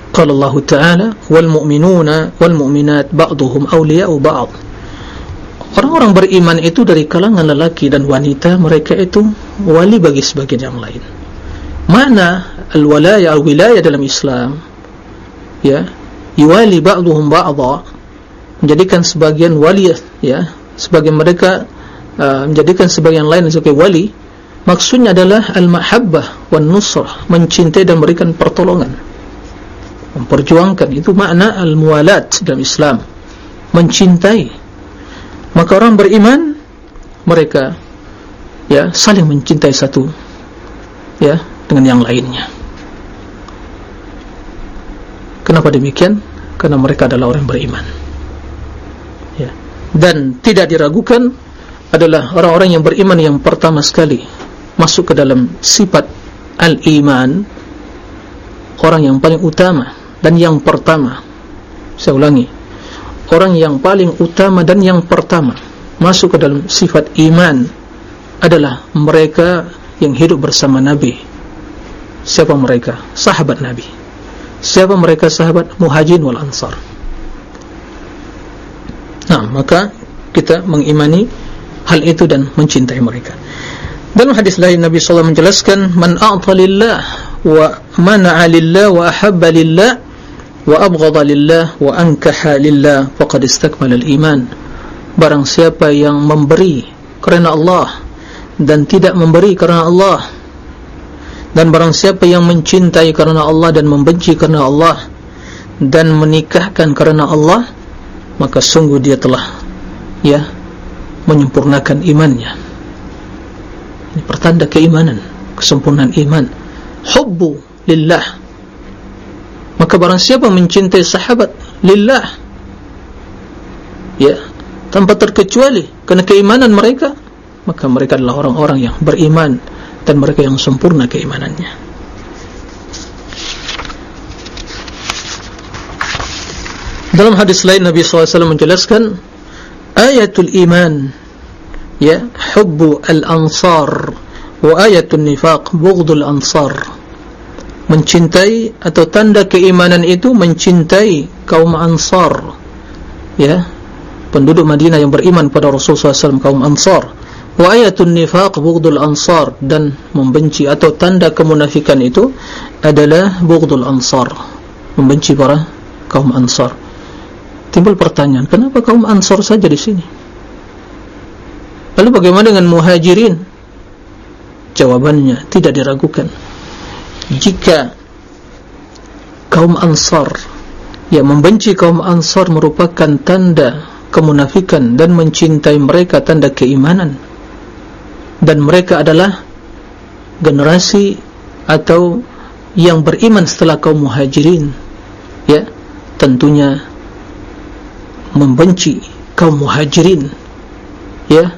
Qala Allah Ta'ala wal mu'minuna wal mu'minat ba'duhum awliya'u ba'd. Orang-orang beriman itu dari kalangan lelaki dan wanita mereka itu wali bagi sebagian yang lain mana al-walaya al-wilayah dalam Islam ya yuwali ba'duhum ba'dha menjadikan sebagian wali ya sebagian mereka uh, menjadikan sebagian lain sebagai wali maksudnya adalah al-mahabbah wan nusrah mencintai dan memberikan pertolongan. Memperjuangkan itu makna al-muwalat dalam Islam. Mencintai. Maka orang beriman mereka ya saling mencintai satu ya dengan yang lainnya. Kenapa demikian? Karena mereka adalah orang beriman. Ya. Dan tidak diragukan adalah orang-orang yang beriman yang pertama sekali masuk ke dalam sifat al-iman orang yang paling utama dan yang pertama. Saya ulangi orang yang paling utama dan yang pertama masuk ke dalam sifat iman adalah mereka yang hidup bersama Nabi siapa mereka? sahabat Nabi siapa mereka sahabat? muhajin wal ansar nah maka kita mengimani hal itu dan mencintai mereka dalam hadis lain Nabi SAW menjelaskan man a'ta lillah wa mana'a lillah wa ahabba lillah wa abghada lillah wa ankaha lillah faqad istakmala al-iman barang siapa yang memberi kerana Allah dan tidak memberi kerana Allah dan barang siapa yang mencintai kerana Allah dan membenci kerana Allah dan menikahkan kerana Allah maka sungguh dia telah ya menyempurnakan imannya. Ini pertanda keimanan kesempurnaan iman. Hubbu lillah. Maka barang siapa mencintai sahabat lillah ya tanpa terkecuali kerana keimanan mereka maka mereka adalah orang-orang yang beriman dan mereka yang sempurna keimanannya. Dalam hadis lain Nabi SAW menjelaskan ayatul iman ya hubbu al-ansar wa ayatun nifaq bughdul ansar. Mencintai atau tanda keimanan itu mencintai kaum ansar ya penduduk Madinah yang beriman pada Rasulullah SAW kaum ansar wa ayatun nifaq bughdul ansar dan membenci atau tanda kemunafikan itu adalah bughdul ansar membenci para kaum ansar timbul pertanyaan kenapa kaum ansar saja di sini Lalu bagaimana dengan muhajirin? Jawabannya tidak diragukan. Jika kaum ansar yang membenci kaum ansar merupakan tanda kemunafikan dan mencintai mereka tanda keimanan dan mereka adalah generasi atau yang beriman setelah kaum muhajirin. Ya tentunya membenci kaum muhajirin. Ya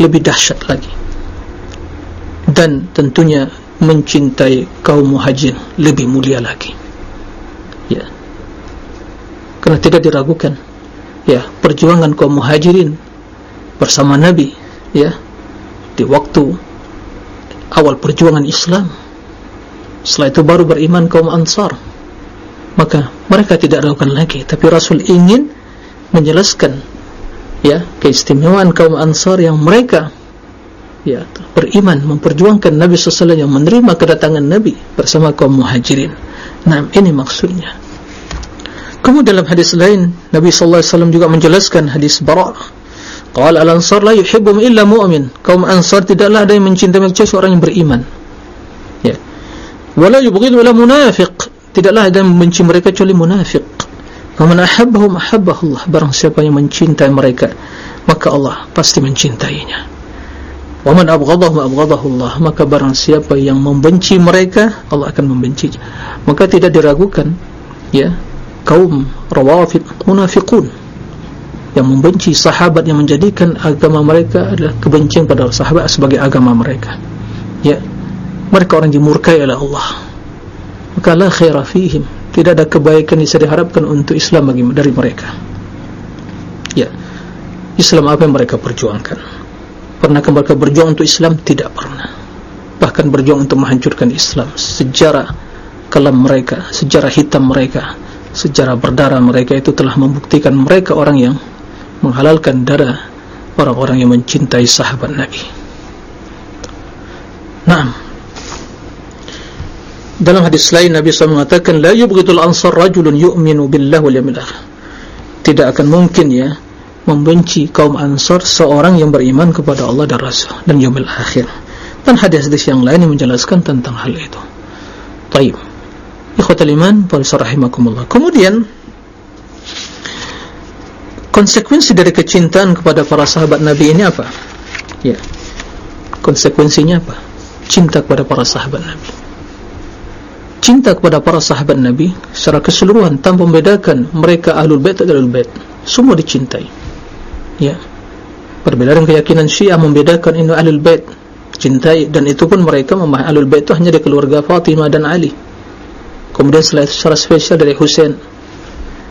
lebih dahsyat lagi. Dan tentunya mencintai kaum muhajir lebih mulia lagi. Ya. Kerana tidak diragukan ya perjuangan kaum muhajirin bersama Nabi ya di waktu awal perjuangan Islam. Setelah itu baru beriman kaum ansar. Maka mereka tidak ragukan lagi tapi Rasul ingin menjelaskan ya keistimewaan kaum ansar yang mereka ya beriman memperjuangkan Nabi SAW yang menerima kedatangan Nabi bersama kaum muhajirin. Nah ini maksudnya. Kemudian dalam hadis lain Nabi SAW juga menjelaskan hadis bara' qala al-ansar la yuhibbum illa mu'min. Kaum ansar tidaklah ada yang mencintai mereka seorang yang beriman. Ya. Wala yubghidu ila munafiq. Tidaklah ada yang membenci mereka kecuali munafiq. Waman ahabbahum ahabbahullah Barang siapa yang mencintai mereka Maka Allah pasti mencintainya. Waman abgadahum abgadahullah Maka barang siapa yang membenci mereka Allah akan membenci Maka tidak diragukan Ya Kaum rawafid munafiqun Yang membenci sahabat yang menjadikan agama mereka adalah kebencian pada sahabat sebagai agama mereka Ya Mereka orang dimurkai oleh Allah Maka la khaira fihim tidak ada kebaikan yang bisa diharapkan untuk Islam bagi dari mereka. Ya, Islam apa yang mereka perjuangkan? Pernahkah mereka berjuang untuk Islam? Tidak pernah. Bahkan berjuang untuk menghancurkan Islam. Sejarah kelam mereka sejarah hitam mereka sejarah berdarah mereka itu telah membuktikan mereka orang yang menghalalkan darah orang-orang yang mencintai sahabat Nabi. Naam. Dalam hadis lain Nabi SAW mengatakan la yubghidul ansar rajulun yu'minu billahi wal yawmil tidak akan mungkin ya membenci kaum ansar seorang yang beriman kepada Allah dan Rasul dan yaumil akhir. Dan hadis-hadis yang lain yang menjelaskan tentang hal itu. Taib. Ikhwatal iman rahimakumullah. Kemudian konsekuensi dari kecintaan kepada para sahabat Nabi ini apa? Ya. Konsekuensinya apa? Cinta kepada para sahabat Nabi. Cinta kepada para sahabat Nabi secara keseluruhan tanpa membedakan mereka ahlul bait atau ahlul bait. Semua dicintai. Ya. Perbedaan keyakinan syiah membedakan ini ahlul bait cintai dan itu pun mereka memahami ahlul bait itu hanya dari keluarga Fatimah dan Ali. Kemudian secara spesial dari Hussein.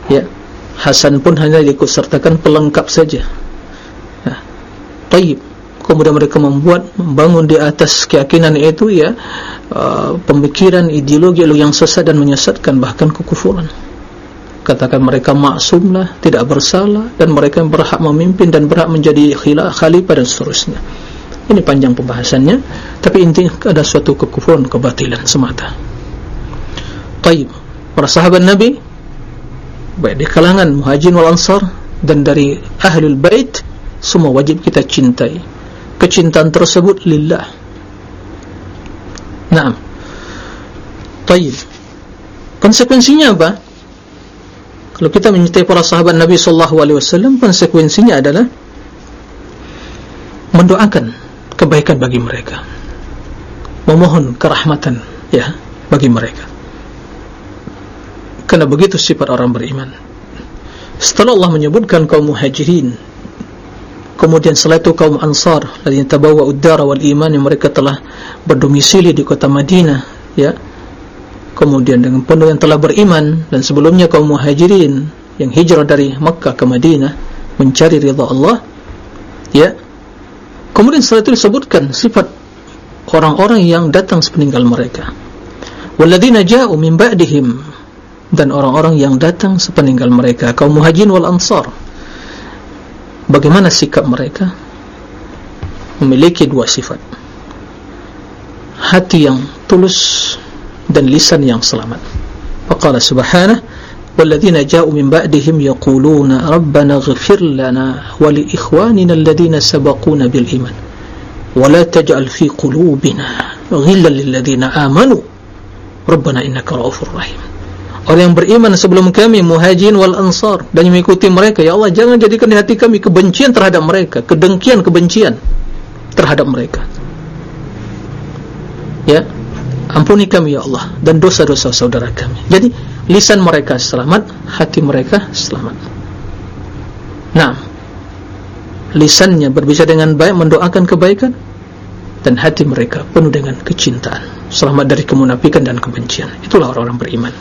Ya Hasan pun hanya diikutsertakan pelengkap saja. Ya. taib. Kemudian mereka membuat membangun di atas keyakinan itu ya uh, pemikiran ideologi yang sesat dan menyesatkan bahkan kekufuran. Katakan mereka maksumlah tidak bersalah dan mereka yang berhak memimpin dan berhak menjadi khalifah dan seterusnya. Ini panjang pembahasannya tapi intinya ada suatu kekufuran kebatilan semata. Taib. Para sahabat Nabi baik di kalangan muhajin wal ansar dan dari ahlul bait semua wajib kita cintai. Kecintaan tersebut lillah. Naam. Tayyib. Konsekuensinya apa? Kalau kita mencintai para sahabat Nabi sallallahu alaihi wasallam konsekuensinya adalah mendoakan kebaikan bagi mereka. Memohon kerahmatan ya bagi mereka karena begitu sifat orang beriman. Setelah Allah menyebutkan kaum muhajirin kemudian setelah itu kaum ansar yang tabawa udara wal iman yang mereka telah berdomisili di kota Madinah ya. Kemudian dengan penuh yang telah beriman dan sebelumnya kaum muhajirin yang hijrah dari Makkah ke Madinah mencari ridha Allah ya. Kemudian setelah itu disebutkan sifat orang-orang yang datang sepeninggal mereka. Walladzina ja'u min ba'dihim dan orang-orang yang datang sepeninggal mereka kaum muhajirin wal ansar bagaimana sikap mereka memiliki dua sifat hati yang tulus dan lisan yang selamat faqala subhanahu والذين جاءوا من بعدهم يقولون ربنا اغفر لنا ولإخواننا الذين سبقونا بالإيمان ولا تجعل في قلوبنا غلا للذين آمنوا ربنا إنك رؤوف رحيم orang yang beriman sebelum kami muhajirin wal ansar dan mengikuti mereka ya Allah jangan jadikan di hati kami kebencian terhadap mereka kedengkian kebencian terhadap mereka. Ya ampuni kami ya Allah dan dosa-dosa saudara kami. Jadi lisan mereka selamat hati mereka selamat. Nah lisannya berbicara dengan baik mendoakan kebaikan dan hati mereka penuh dengan kecintaan. Selamat dari kemunafikan dan kebencian. Itulah orang-orang beriman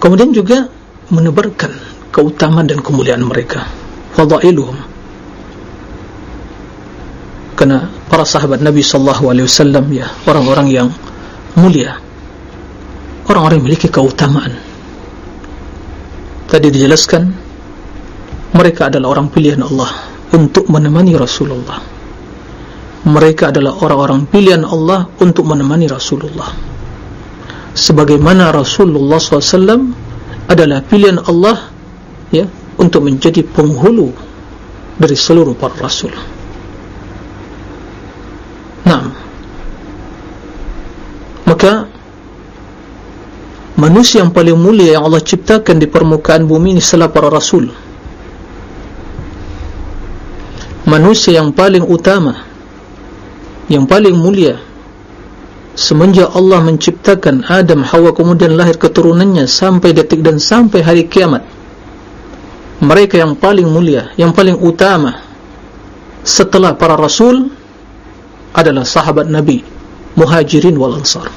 kemudian juga menebarkan keutamaan dan kemuliaan mereka. Fadailuhum. Karena para sahabat Nabi sallallahu alaihi wasallam ya orang-orang yang mulia. Orang-orang yang memiliki keutamaan. Tadi dijelaskan mereka adalah orang pilihan Allah untuk menemani Rasulullah. Mereka adalah orang-orang pilihan Allah untuk menemani Rasulullah sebagaimana Rasulullah SAW adalah pilihan Allah ya untuk menjadi penghulu dari seluruh para Rasul. Nah, maka manusia yang paling mulia yang Allah ciptakan di permukaan bumi ini setelah para Rasul. Manusia yang paling utama, yang paling mulia semenjak Allah menciptakan Adam, Hawa kemudian lahir keturunannya sampai detik dan sampai hari kiamat. Mereka yang paling mulia yang paling utama setelah para rasul adalah sahabat Nabi muhajirin wal ansar.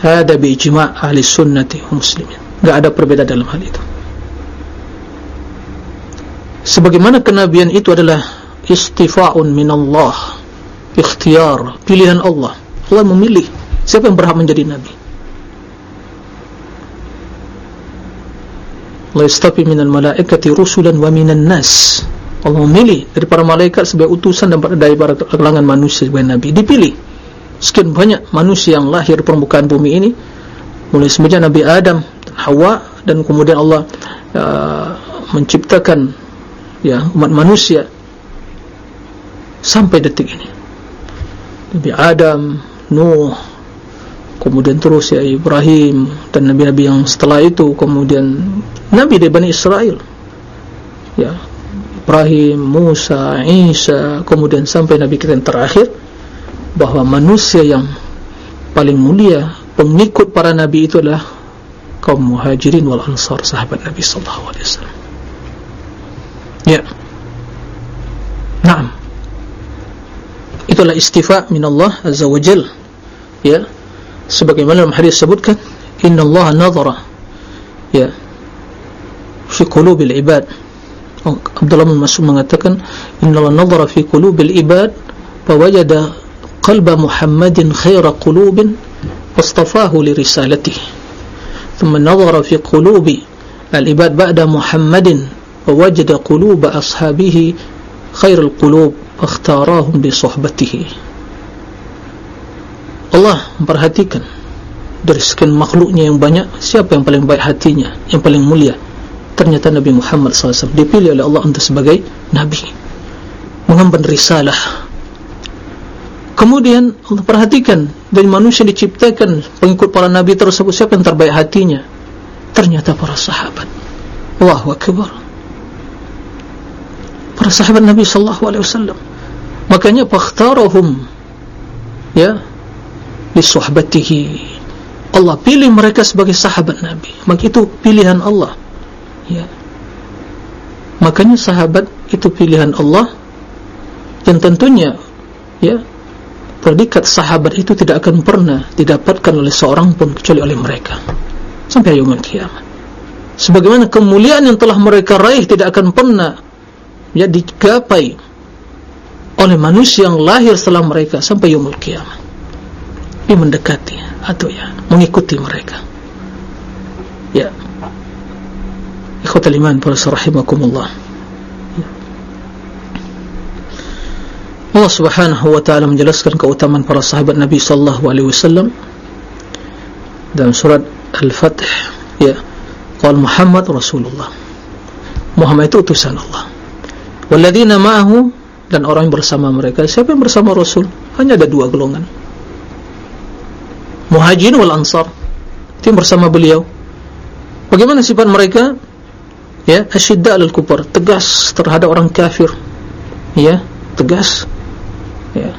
Ada bijma' ahli sunnati muslimin. Tidak ada perbedaan dalam hal itu. Sebagaimana kenabian itu adalah istifa'un min Allah ikhtiar pilihan Allah. Allah memilih siapa yang berhak menjadi nabi. La yastafi minal malaikati rusulan wa minan nas. Allah memilih dari para malaikat sebagai utusan dan dari para kalangan manusia sebagai nabi. Dipilih. Sekian banyak manusia yang lahir permukaan bumi ini. Mulai semenjak Nabi Adam dan Hawa dan kemudian Allah uh, menciptakan ya umat manusia sampai detik ini Nabi Adam, Nuh kemudian terus ya Ibrahim dan nabi-nabi yang setelah itu kemudian nabi dari Bani Israel. Ya Ibrahim, Musa, Isa kemudian sampai nabi kita yang terakhir bahawa manusia yang paling mulia pengikut para nabi itu adalah kaum muhajirin wal ansar sahabat nabi sallallahu alaihi wasallam. Ya. Naam itulah istifa min Allah azza wajal ya. Sebagaimana dalam hadis sebutkan inna Allah nazara. Ya. Fi qulubil ibad. Oh, Abdullah bin Mas'ud mengatakan inna Allah nazara fi qulubil ibad fa wajada qalba Muhammadin khaira qulubin wastafahu li risalatihi. Thumma nazara fi qulubi al-ibad ba'da Muhammadin wa wajada quluba ashabihi khairul qulub fakhtarahum bi suhbatihi Allah memperhatikan. Dari sekian makhluknya yang banyak siapa yang paling baik hatinya yang paling mulia? Ternyata Nabi Muhammad SAW dipilih oleh Allah untuk sebagai Nabi. Mengemban risalah. Kemudian Allah perhatikan dari manusia diciptakan pengikut para Nabi tersebut siapa yang terbaik hatinya? Ternyata para sahabat. Allahu Akbar. Para sahabat Nabi SAW makanya fakhtarahum ya lisuhbatihi Allah pilih mereka sebagai sahabat Nabi. Maka itu pilihan Allah ya. Makanya sahabat itu pilihan Allah. Dan tentunya ya predikat sahabat itu tidak akan pernah didapatkan oleh seorang pun kecuali oleh mereka. Sampai yaumul kiamat. Sebagaimana kemuliaan yang telah mereka raih tidak akan pernah ya digapai oleh manusia yang lahir setelah mereka sampai yaumul kiamat tapi mendekati atau ya mengikuti mereka. Ya. Ikhwatal iman para rahimakumullah. Allah subhanahu wa ta'ala menjelaskan keutamaan para sahabat Nabi sallallahu alaihi wasallam dalam surat Al-Fatih ya. Qala Muhammad Rasulullah. Muhammad itu utusan Allah. Walladina ma'ahu dan orang yang bersama mereka. Siapa yang bersama Rasul? Hanya ada dua golongan. Muhajirin wal ansar. Tim bersama beliau. Bagaimana sifat mereka? Ya asyidda alal kufar. Tegas terhadap orang kafir. Ya tegas. Ya.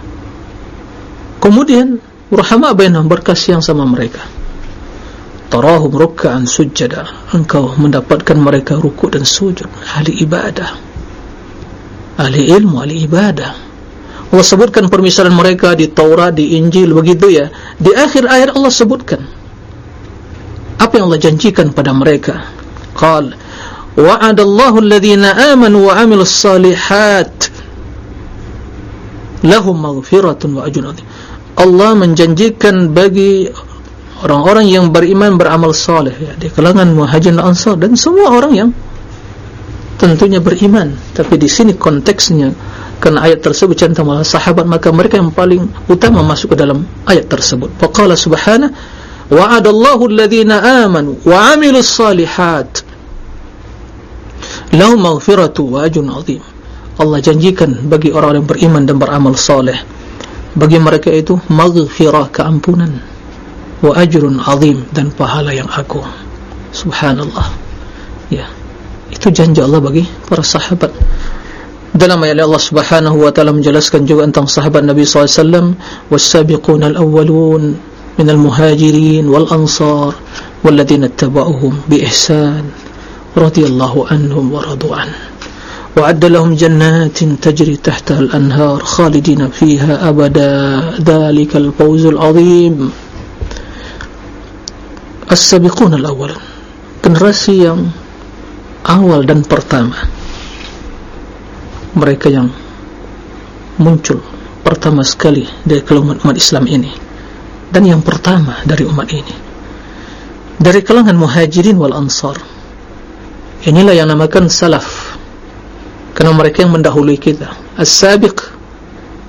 Kemudian rahama bainahum berkasihan sama mereka. Tarahum ruk'an sujada engkau mendapatkan mereka rukuk dan sujud ahli ibadah ahli ilmu ahli ibadah Allah sebutkan permisalan mereka di Taurat, di Injil begitu ya. Di akhir ayat Allah sebutkan apa yang Allah janjikan pada mereka. Qal wa'adallahu alladhina amanu wa 'amilus salihat lahum maghfiratun wa ajrun. Allah menjanjikan bagi orang-orang yang beriman beramal saleh ya di kalangan muhajirin ansar dan semua orang yang tentunya beriman. Tapi di sini konteksnya kerana ayat tersebut tentang sahabat maka mereka yang paling utama masuk ke dalam ayat tersebut. Faqala subhana wa'adallahu alladhina amanu wa amilus salihat. Lahum maghfiratu wa ajun azim. Allah janjikan bagi orang yang beriman dan beramal saleh bagi mereka itu maghfirah keampunan wa ajrun azim dan pahala yang agung. Subhanallah. Ya itu janji Allah bagi para sahabat. Dalam ayat Allah Subhanahu wa taala menjelaskan juga tentang sahabat Nabi SAW was-sabiqun al-awwalun min al-muhajirin wal-ansar walladzina ittaba'uhum bi ihsan radhiyallahu anhum wa radu an. Wa'adda lahum jannatin tajri tahtaha al-anhar khalidina fiha abada. Dhalika al-fawz al-'azim as-sabiqun al-awwalun. Generasi yang awal dan pertama. Mereka yang muncul pertama sekali dari kelompok umat Islam ini. Dan yang pertama dari umat ini. Dari kalangan muhajirin wal ansar. Inilah yang namakan salaf. Karena mereka yang mendahului kita. As-sabiq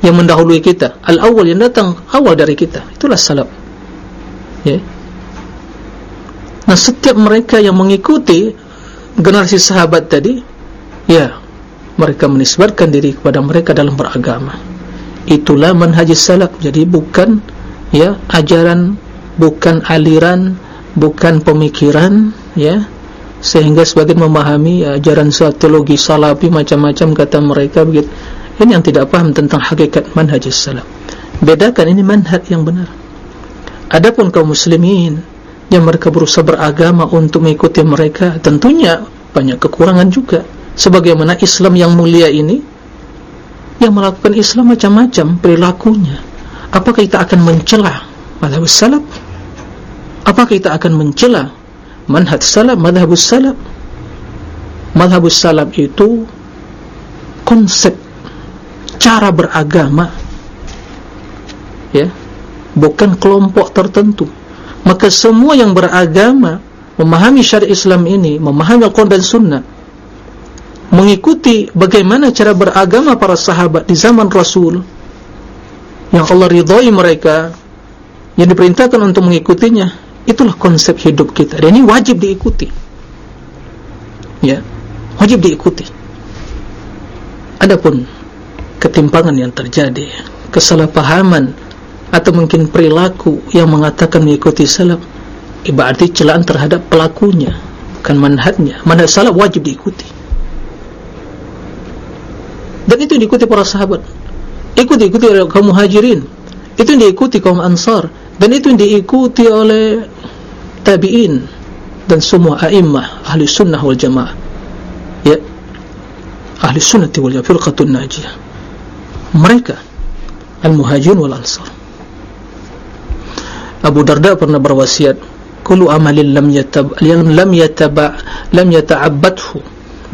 yang mendahului kita. Al-awwal yang datang awal dari kita. Itulah salaf. Ya. Nah setiap mereka yang mengikuti generasi sahabat tadi ya mereka menisbatkan diri kepada mereka dalam beragama. Itulah manhaj salaf. Jadi bukan ya ajaran bukan aliran bukan pemikiran ya sehingga sebagian memahami ya, ajaran teologi salafi macam-macam kata mereka begitu. Ini yang tidak paham tentang hakikat manhaj salaf. Bedakan ini manhaj yang benar. Adapun kaum muslimin yang mereka berusaha beragama untuk mengikuti mereka tentunya banyak kekurangan juga. Sebagaimana Islam yang mulia ini yang melakukan Islam macam-macam perilakunya apakah kita akan mencela madhab salaf? Apakah kita akan mencela manhaj salaf madhab salaf? Madhab salaf itu konsep cara beragama ya bukan kelompok tertentu maka semua yang beragama memahami syariat Islam ini memahami Al-Quran dan Sunnah mengikuti bagaimana cara beragama para sahabat di zaman Rasul yang Allah ridhoi mereka yang diperintahkan untuk mengikutinya itulah konsep hidup kita. Dan ini wajib diikuti. Ya wajib diikuti. Adapun ketimpangan yang terjadi kesalahpahaman atau mungkin perilaku yang mengatakan mengikuti salaf. Berarti celaan terhadap pelakunya bukan manhajnya. Manhaj salaf wajib diikuti. Dan itu diikuti para sahabat. Ikuti-ikuti oleh kaum muhajirin. Itu diikuti kaum ansar. Dan itu diikuti oleh tabi'in. Dan semua a'immah ahli sunnah wal jamaah. Ya. Ahli sunnah wal jamaah firqatun najiyah. Mereka al-muhajirin wal ansar Abu Darda pernah berwasiat kullu amalin lam yatab lam yataba lam yata'abbadhu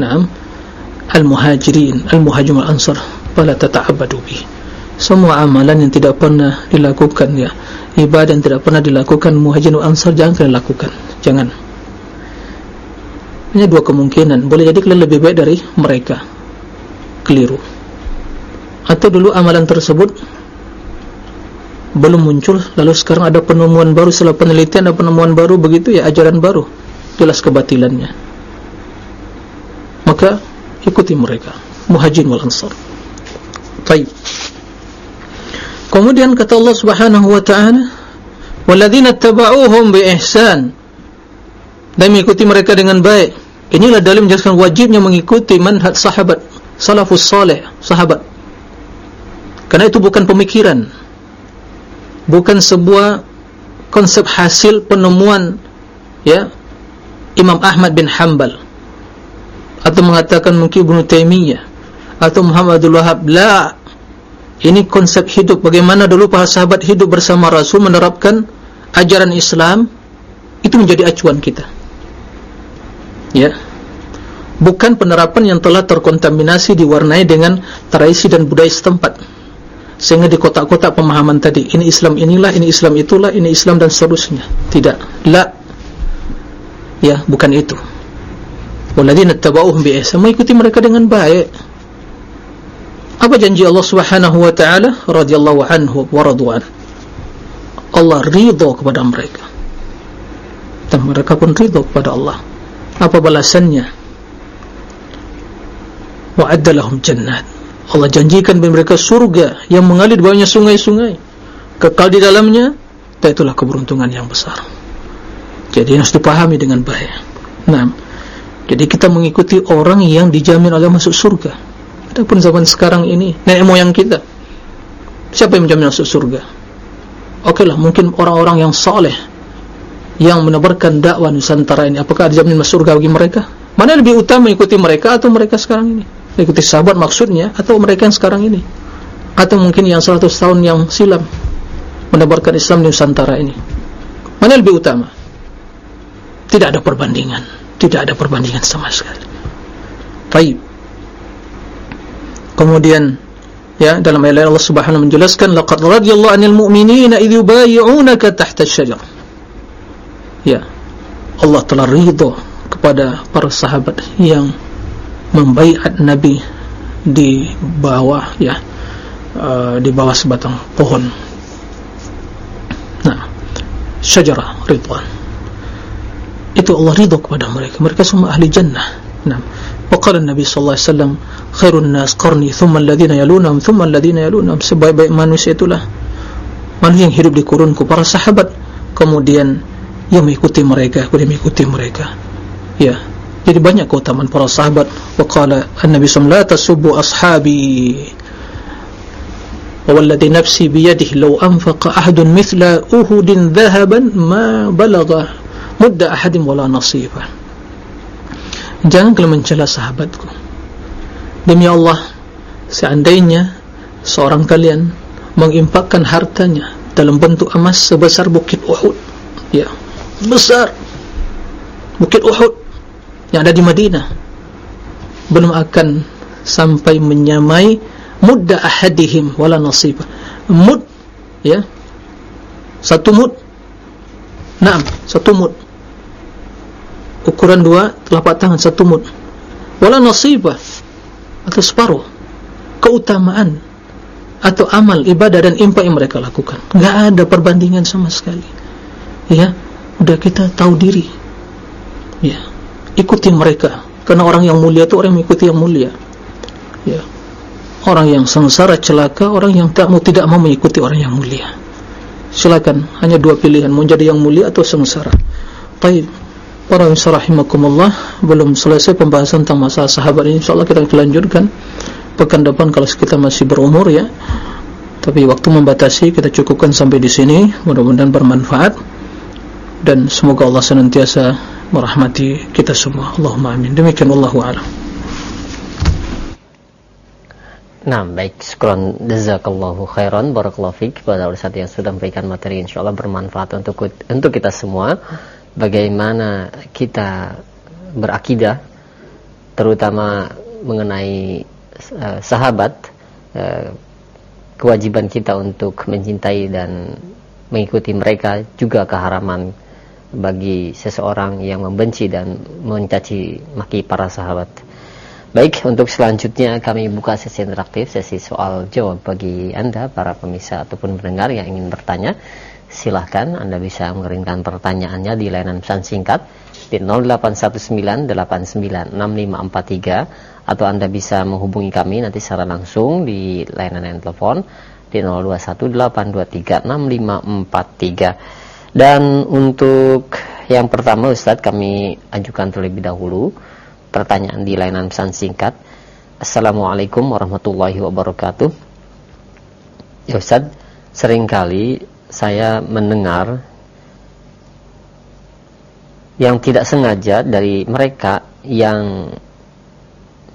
na'am. Al-muhajirin al-muhajirin wal ansar fala tata'abbadu bihi semua amalan yang tidak pernah dilakukan ya. Ibadah yang tidak pernah dilakukan muhajirin ansar jangan kalian lakukan. Jangan. Hanya dua kemungkinan. Boleh jadi kalian lebih baik dari mereka. Keliru. Atau dulu amalan tersebut belum muncul lalu sekarang ada penemuan baru setelah penelitian ada penemuan baru begitu ya ajaran baru jelas kebatilannya maka ikuti mereka muhajirin wal ansar baik Kemudian kata Allah Subhanahu wa taala, "Walladzina tabauhum bi ihsan." Dan mengikuti mereka dengan baik. Inilah dalil menjelaskan wajibnya mengikuti manhaj sahabat, salafus saleh, sahabat. Karena itu bukan pemikiran. Bukan sebuah konsep hasil penemuan ya Imam Ahmad bin Hanbal atau mengatakan mungkin Ibnu Taimiyah atau Muhammadul Wahab la ini konsep hidup bagaimana dulu para sahabat hidup bersama Rasul menerapkan ajaran Islam itu menjadi acuan kita. Ya. Bukan penerapan yang telah terkontaminasi diwarnai dengan tradisi dan budaya setempat. Sehingga di kotak-kotak pemahaman tadi, ini Islam inilah, ini Islam itulah, ini Islam dan seterusnya. Tidak. La. Ya, bukan itu. Walladzina tabauhum bi ihsan, mengikuti mereka dengan baik. Apa janji Allah Subhanahu wa taala radhiyallahu anhu wa radwan? Allah ridha kepada mereka. Dan mereka pun ridha kepada Allah. Apa balasannya? Wa adalahum jannat. Allah janjikan bagi mereka surga yang mengalir bawahnya sungai-sungai. Kekal di dalamnya, dan itulah keberuntungan yang besar. Jadi harus dipahami dengan baik. Nah, jadi kita mengikuti orang yang dijamin oleh masuk surga. Adapun zaman sekarang ini nenek moyang kita siapa yang menjamin masuk surga oke lah mungkin orang-orang yang soleh yang menebarkan dakwah Nusantara ini apakah ada jamin masuk surga bagi mereka mana lebih utama ikuti mereka atau mereka sekarang ini ikuti sahabat maksudnya atau mereka yang sekarang ini? Atau mungkin yang 100 tahun yang silam menebarkan Islam di Nusantara ini? Mana lebih utama? Tidak ada perbandingan. Tidak ada perbandingan sama sekali. Baik. Kemudian ya dalam ayat Allah Subhanahu menjelaskan laqad radiyallahu 'anil mu'minina idh yubayyi'unaka tahta asy-syajar ya. Allah telah ridha kepada para sahabat yang membaiat Nabi di bawah ya uh, di bawah sebatang pohon. Nah syajarah ridwan. Itu Allah ridha kepada mereka. Mereka semua ahli jannah. Nah Waqala Nabi sallallahu alaihi wasallam khairun nas qarni thumma alladhina yalunhum thumma alladhina yalunhum. Sebaik-baik manusia itulah manusia yang hidup di kurunku. Para sahabat kemudian yang mengikuti mereka kemudian mengikuti mereka. Ya jadi banyak keutamaan para sahabat. Waqala an-nabi sallallahu la tasubbu ashabi walladhi nafsi biyadihi law anfaqa ahadun mithla uhudin dhahaban ma balagha mudda ahadin wala nasibah jangan kalian mencela sahabatku. Demi Allah seandainya seorang kalian mengimpakkan hartanya dalam bentuk emas sebesar bukit Uhud. Ya besar. Bukit Uhud yang ada di Madinah. Belum akan sampai menyamai mudda ahadihim wala nasibah mud ya. Satu mud. Naam satu mud. Ukuran dua telapak tangan satu mud. Wala nasibah atau separuh. Keutamaan atau amal ibadah dan impak yang mereka lakukan. Enggak ada perbandingan sama sekali. Ya udah kita tahu diri. Ya ikuti mereka. Karena orang yang mulia itu orang yang ikuti yang mulia. Ya. Orang yang sengsara celaka orang yang tak mau tidak mau mengikuti orang yang mulia. Silakan hanya dua pilihan. Mau jadi yang mulia atau sengsara. Baik. Para rahimakumullah belum selesai pembahasan tentang masalah sahabat ini insyaallah kita akan lanjutkan pekan depan kalau kita masih berumur ya. Tapi waktu membatasi kita cukupkan sampai di sini. Mudah-mudahan bermanfaat. Dan semoga Allah senantiasa merahmati kita semua. Allahumma amin. Demikian wallahu a'lam. Nah, baik. Syukran jazakallahu khairan barakallahu fik kepada ustaz yang sudah memberikan materi insyaallah bermanfaat untuk untuk kita semua bagaimana kita berakidah terutama mengenai uh, sahabat uh, kewajiban kita untuk mencintai dan mengikuti mereka juga keharaman bagi seseorang yang membenci dan mencaci maki para sahabat. Baik, untuk selanjutnya kami buka sesi interaktif, sesi soal jawab bagi Anda para pemirsa ataupun pendengar yang ingin bertanya silahkan Anda bisa mengirimkan pertanyaannya di layanan pesan singkat di 0819896543 atau Anda bisa menghubungi kami nanti secara langsung di layanan telepon di 0218236543 dan untuk yang pertama Ustadz kami ajukan terlebih dahulu pertanyaan di layanan pesan singkat. Assalamualaikum warahmatullahi wabarakatuh. Ya Ustadz sering kali saya mendengar yang tidak sengaja dari mereka yang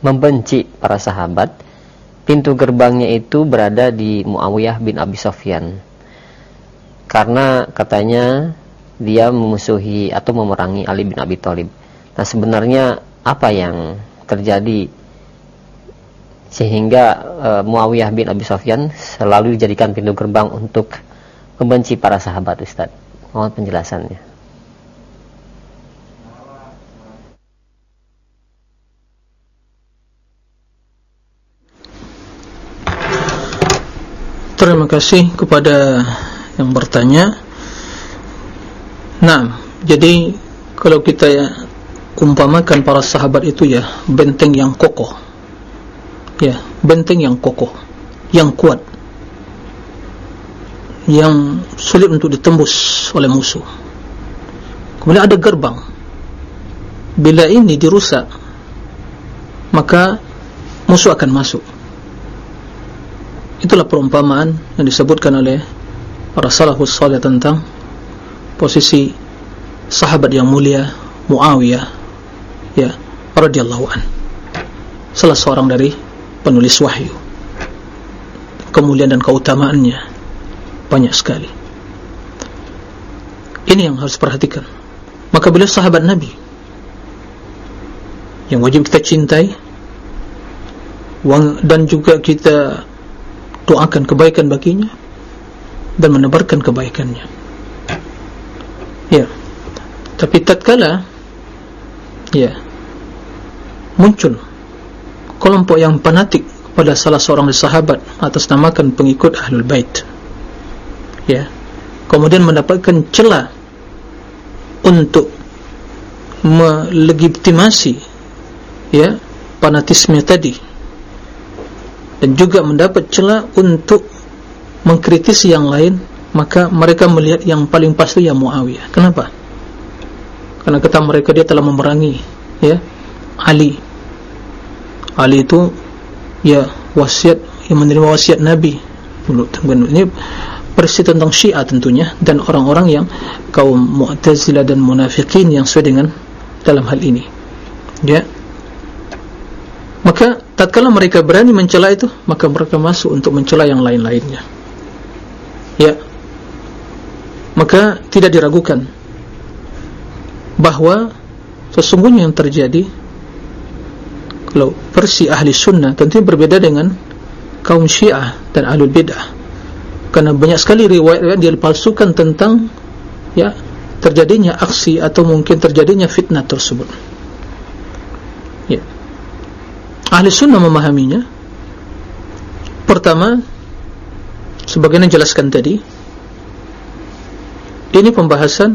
membenci para sahabat pintu gerbangnya itu berada di Muawiyah bin Abi Sofyan karena katanya dia memusuhi atau memerangi Ali bin Abi Thalib. Nah sebenarnya apa yang terjadi? Sehingga uh, Muawiyah bin Abi Sofyan selalu dijadikan pintu gerbang untuk membenci para sahabat Ustaz. Mohon penjelasannya. Terima kasih kepada yang bertanya. Nah jadi kalau kita umpamakan para sahabat itu ya benteng yang kokoh. Ya benteng yang kokoh yang kuat yang sulit untuk ditembus oleh musuh. Kemudian ada gerbang. Bila ini dirusak maka musuh akan masuk. Itulah perumpamaan yang disebutkan oleh para salafus salih tentang posisi sahabat yang mulia Muawiyah ya radhiyallahu an. Salah seorang dari penulis wahyu. Kemuliaan dan keutamaannya banyak sekali. Ini yang harus perhatikan maka beliau sahabat Nabi yang wajib kita cintai dan juga kita doakan kebaikan baginya dan menebarkan kebaikannya. Ya. Tapi tatkala ya muncul kelompok yang fanatik pada salah seorang sahabat atas namakan pengikut ahlul bait ya kemudian mendapatkan celah untuk melegitimasi ya fanatisme tadi dan juga mendapat celah untuk mengkritisi yang lain maka mereka melihat yang paling pasti yang Muawiyah. Kenapa? Karena kata mereka dia telah memerangi ya Ali. Ali itu ya wasiat yang menerima wasiat Nabi. Ini persis tentang Syiah tentunya dan orang-orang yang kaum Mu'tazilah dan Munafiqin yang sesuai dengan dalam hal ini. Ya. Maka tatkala mereka berani mencela itu maka mereka masuk untuk mencela yang lain-lainnya ya. Maka tidak diragukan bahwa sesungguhnya yang terjadi kalau versi ahli sunnah tentunya berbeda dengan kaum syiah dan ahlul bid'ah. Karena banyak sekali riwayat-riwayat dia palsukan tentang ya terjadinya aksi atau mungkin terjadinya fitnah tersebut. Ya. Ahli sunnah memahaminya. Pertama sebagaimana jelaskan tadi? Ini pembahasan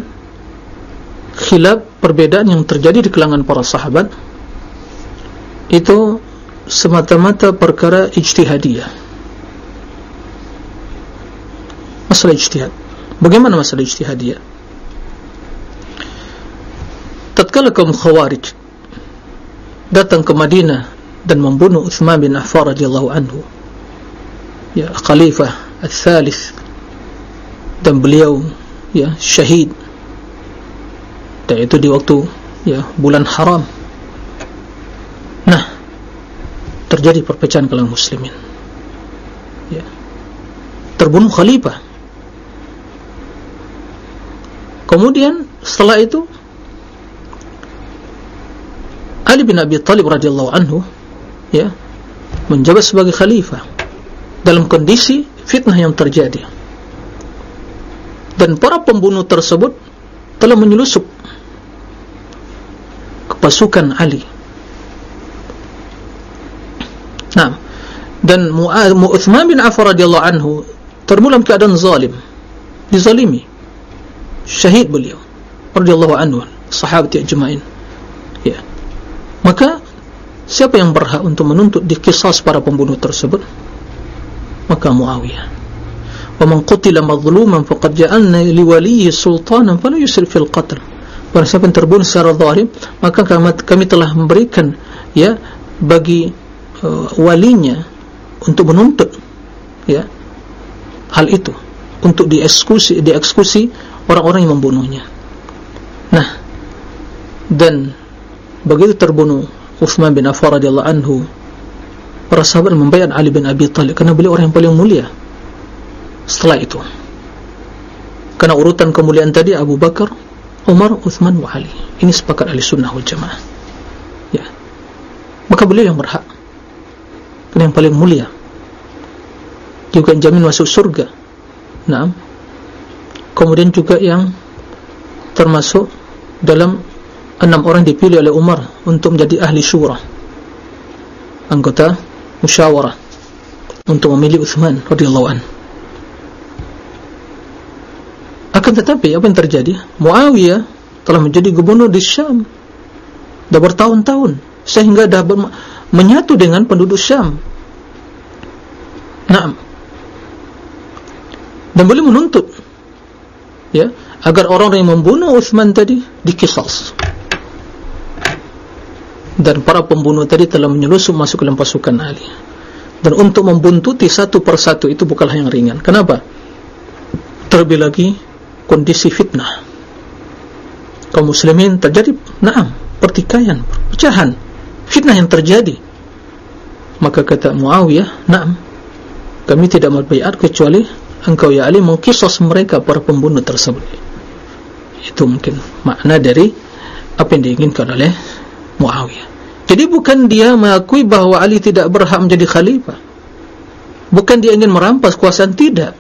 khilaf perbedaan yang terjadi di kalangan para sahabat. Itu semata-mata perkara ijtihadiyah. Masalah ijtihad. Bagaimana masalah ijtihadiyah? Tatkala kaum khawarij datang ke Madinah dan membunuh Uthman bin Affan radhiyallahu anhu ya khalifah al-thalith dan beliau ya syahid dan itu di waktu ya bulan haram Nah, terjadi perpecahan kalangan muslimin. Ya. Terbunuh khalifah. Kemudian setelah itu Ali bin Abi Thalib radhiyallahu anhu ya menjabat sebagai khalifah dalam kondisi fitnah yang terjadi. Dan para pembunuh tersebut telah menyelusup ke pasukan Ali Nah, dan Uthman bin Affan radhiyallahu anhu termulam keadaan zalim, dizalimi, syahid beliau radhiyallahu anhu, sahabat yang jemain. Ya. Maka siapa yang berhak untuk menuntut dikisas para pembunuh tersebut? Maka Muawiyah. Wa man qutila madhluman faqad ja'alna liwaliyhi sultanan fala yusrif fil qatl. Barang siapa yang terbunuh secara zalim, maka kami telah memberikan ya bagi uh, walinya untuk menuntut ya hal itu untuk dieksekusi dieksekusi orang-orang yang membunuhnya nah dan begitu terbunuh Uthman bin Affan radhiyallahu anhu para sahabat membayar Ali bin Abi Thalib karena beliau orang yang paling mulia setelah itu. Karena urutan kemuliaan tadi Abu Bakar Umar, Uthman, wa Ali. Ini sepakat ahli sunnah wal jamaah. Ya. Maka beliau yang berhak. Yang paling mulia. Juga jamin masuk surga. Nah kemudian juga yang termasuk dalam enam orang dipilih oleh Umar untuk menjadi ahli syura anggota musyawarah untuk memilih Uthman radhiyallahu an akan tetapi apa yang terjadi Muawiyah telah menjadi gubernur di Syam dah bertahun-tahun sehingga dah menyatu dengan penduduk Syam. Naam. Dan boleh menuntut ya, agar orang yang membunuh Uthman tadi dikisas. Dan para pembunuh tadi telah menyelusup masuk ke dalam pasukan Ali. Dan untuk membuntuti satu persatu itu bukanlah yang ringan. Kenapa? Terlebih lagi kondisi fitnah. Kaum muslimin terjadi naam, pertikaian, perpecahan fitnah yang terjadi maka kata Muawiyah na'am kami tidak berbaiat kecuali engkau ya Ali mengkisos mereka para pembunuh tersebut itu mungkin makna dari apa yang diinginkan oleh Muawiyah. Jadi bukan dia mengakui bahawa Ali tidak berhak menjadi khalifah. Bukan dia ingin merampas kuasaan tidak.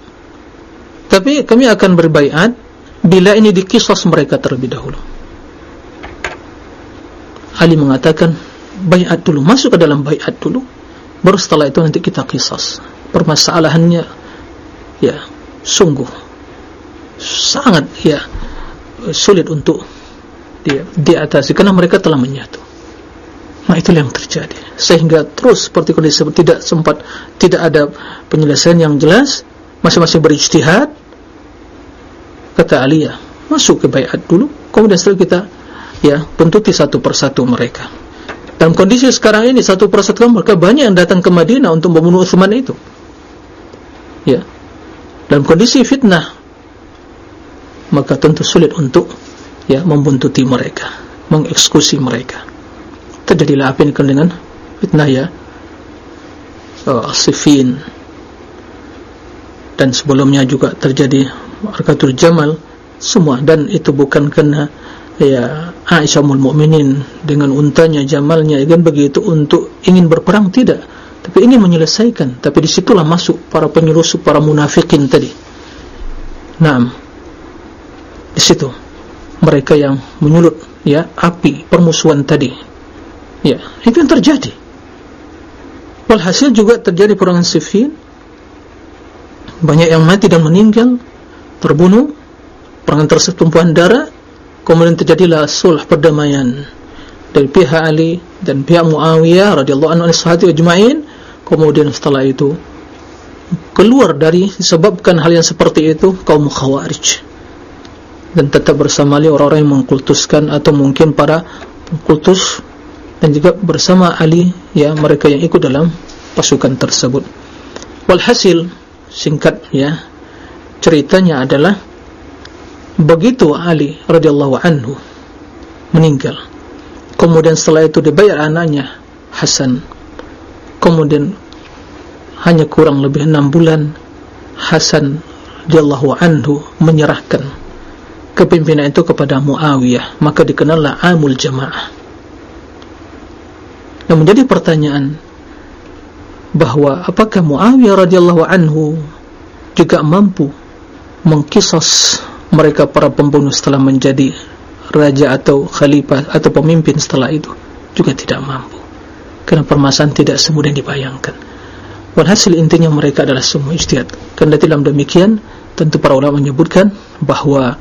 Tapi kami akan berbaiat bila ini dikisos mereka terlebih dahulu. Ali mengatakan baiat dulu masuk ke dalam baiat dulu baru setelah itu nanti kita kisas permasalahannya ya sungguh sangat ya sulit untuk dia diatasi. Karena mereka telah menyatu Nah itu yang terjadi. Sehingga terus seperti disebut tidak sempat tidak ada penyelesaian yang jelas. Masing-masing berijtihad. Kata Aliyah masuk ke bayat dulu. Kemudian setelah kita ya bentuti satu persatu mereka. Dalam kondisi sekarang ini satu persatu mereka banyak yang datang ke Madinah untuk membunuh Uthman itu. Ya. Dalam kondisi fitnah maka tentu sulit untuk ya membuntuti mereka mengeksekusi mereka terjadilah apa yang dikenal dengan fitnah ya. Uh, Sifin dan sebelumnya juga terjadi Arkatul Jamal semua. Dan itu bukan kena ya Aisyah Mul Mukminin dengan untanya Jamalnya kan begitu untuk ingin berperang tidak. Tapi ingin menyelesaikan. Tapi disitulah masuk para penyelusup para munafikin tadi. Naam. Di situ. Mereka yang menyulut ya api permusuhan tadi Ya, itu yang terjadi. Walhasil juga terjadi perangan sifin. Banyak yang mati dan meninggal, terbunuh, perangan tersebut tumpahan darah, kemudian terjadilah sulh perdamaian dari pihak Ali dan pihak Muawiyah radhiyallahu anhu sahabat ajma'in. Kemudian setelah itu keluar dari disebabkan hal yang seperti itu kaum Khawarij dan tetap bersama Ali orang-orang yang mengkultuskan atau mungkin para kultus dan juga bersama Ali ya mereka yang ikut dalam pasukan tersebut. Walhasil singkat ya ceritanya adalah begitu Ali radhiyallahu anhu meninggal. Kemudian setelah itu dibayar anaknya Hasan. Kemudian hanya kurang lebih enam bulan Hasan radhiyallahu anhu menyerahkan kepimpinan itu kepada Muawiyah. Maka dikenallah Amul Jamaah yang menjadi pertanyaan bahawa apakah Muawiyah radhiyallahu anhu juga mampu mengkisas mereka para pembunuh setelah menjadi raja atau khalifah atau pemimpin setelah itu? Juga tidak mampu. Kerana permasalahan tidak semudah dibayangkan. Walhasil intinya mereka adalah semua ijtihad. Kerana dalam demikian tentu para ulama menyebutkan bahawa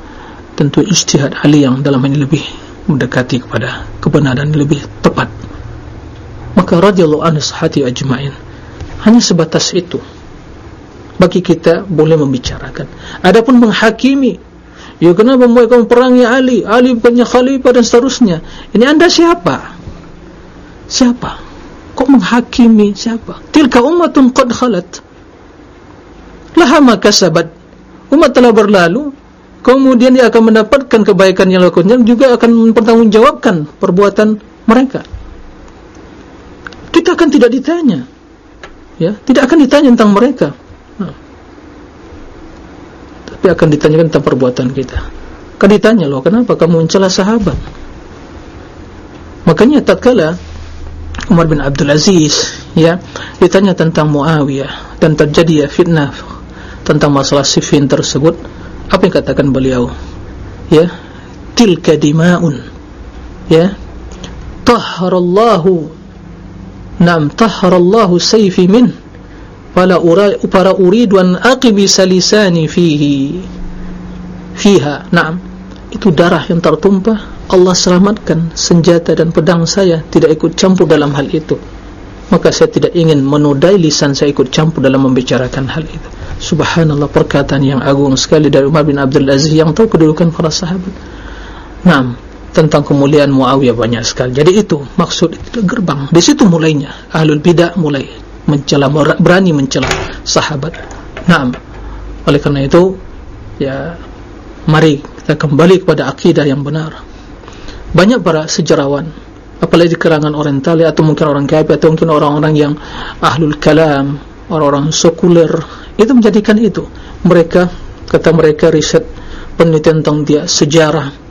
tentu ijtihad Ali yang dalam ini lebih mendekati kepada kebenaran lebih tepat maka radhiyallahu anhu sahati ajma'in. Hanya sebatas itu bagi kita boleh membicarakan. Adapun menghakimi ya kenapa mereka perangi Ali? Ali bukannya khalifah dan seterusnya. Ini anda siapa? Siapa? Kok menghakimi siapa? Tilka umatun qad khalat. Laha ma kasabat. Umat telah berlalu. Kemudian dia akan mendapatkan kebaikan yang lakukan juga akan mempertanggungjawabkan perbuatan mereka kita akan tidak ditanya. Ya tidak akan ditanya tentang mereka. Nah. tapi akan ditanyakan tentang perbuatan kita. Akan ditanya loh kenapa kamu mencela sahabat? Makanya tatkala Umar bin Abdul Aziz ya ditanya tentang Muawiyah dan terjadi ya fitnah tentang masalah sifin tersebut apa yang katakan beliau? Ya tilka dima'un. Ya tahharallahu Nam taharallahu sayfi min. Wala ura, para uridu an aqibi salisani fihi. Fiha. Nam Itu darah yang tertumpah. Allah selamatkan senjata dan pedang saya Tidak ikut campur dalam hal itu. Maka saya tidak ingin menodai lisan saya ikut campur dalam membicarakan hal itu. Subhanallah perkataan yang agung sekali dari Umar bin Abdul Aziz Yang tahu kedudukan para sahabat. Nam tentang kemuliaan Muawiyah banyak sekali. Jadi itu maksud itu gerbang. Di situ mulainya ahlul bidah mulai mencela berani mencela sahabat. Naam. Oleh karena itu ya mari kita kembali kepada akidah yang benar. Banyak para sejarawan apalagi di kalangan oriental atau mungkin orang kafir atau mungkin orang-orang yang ahlul kalam, orang-orang sekuler itu menjadikan itu. Mereka kata mereka riset penelitian tentang dia sejarah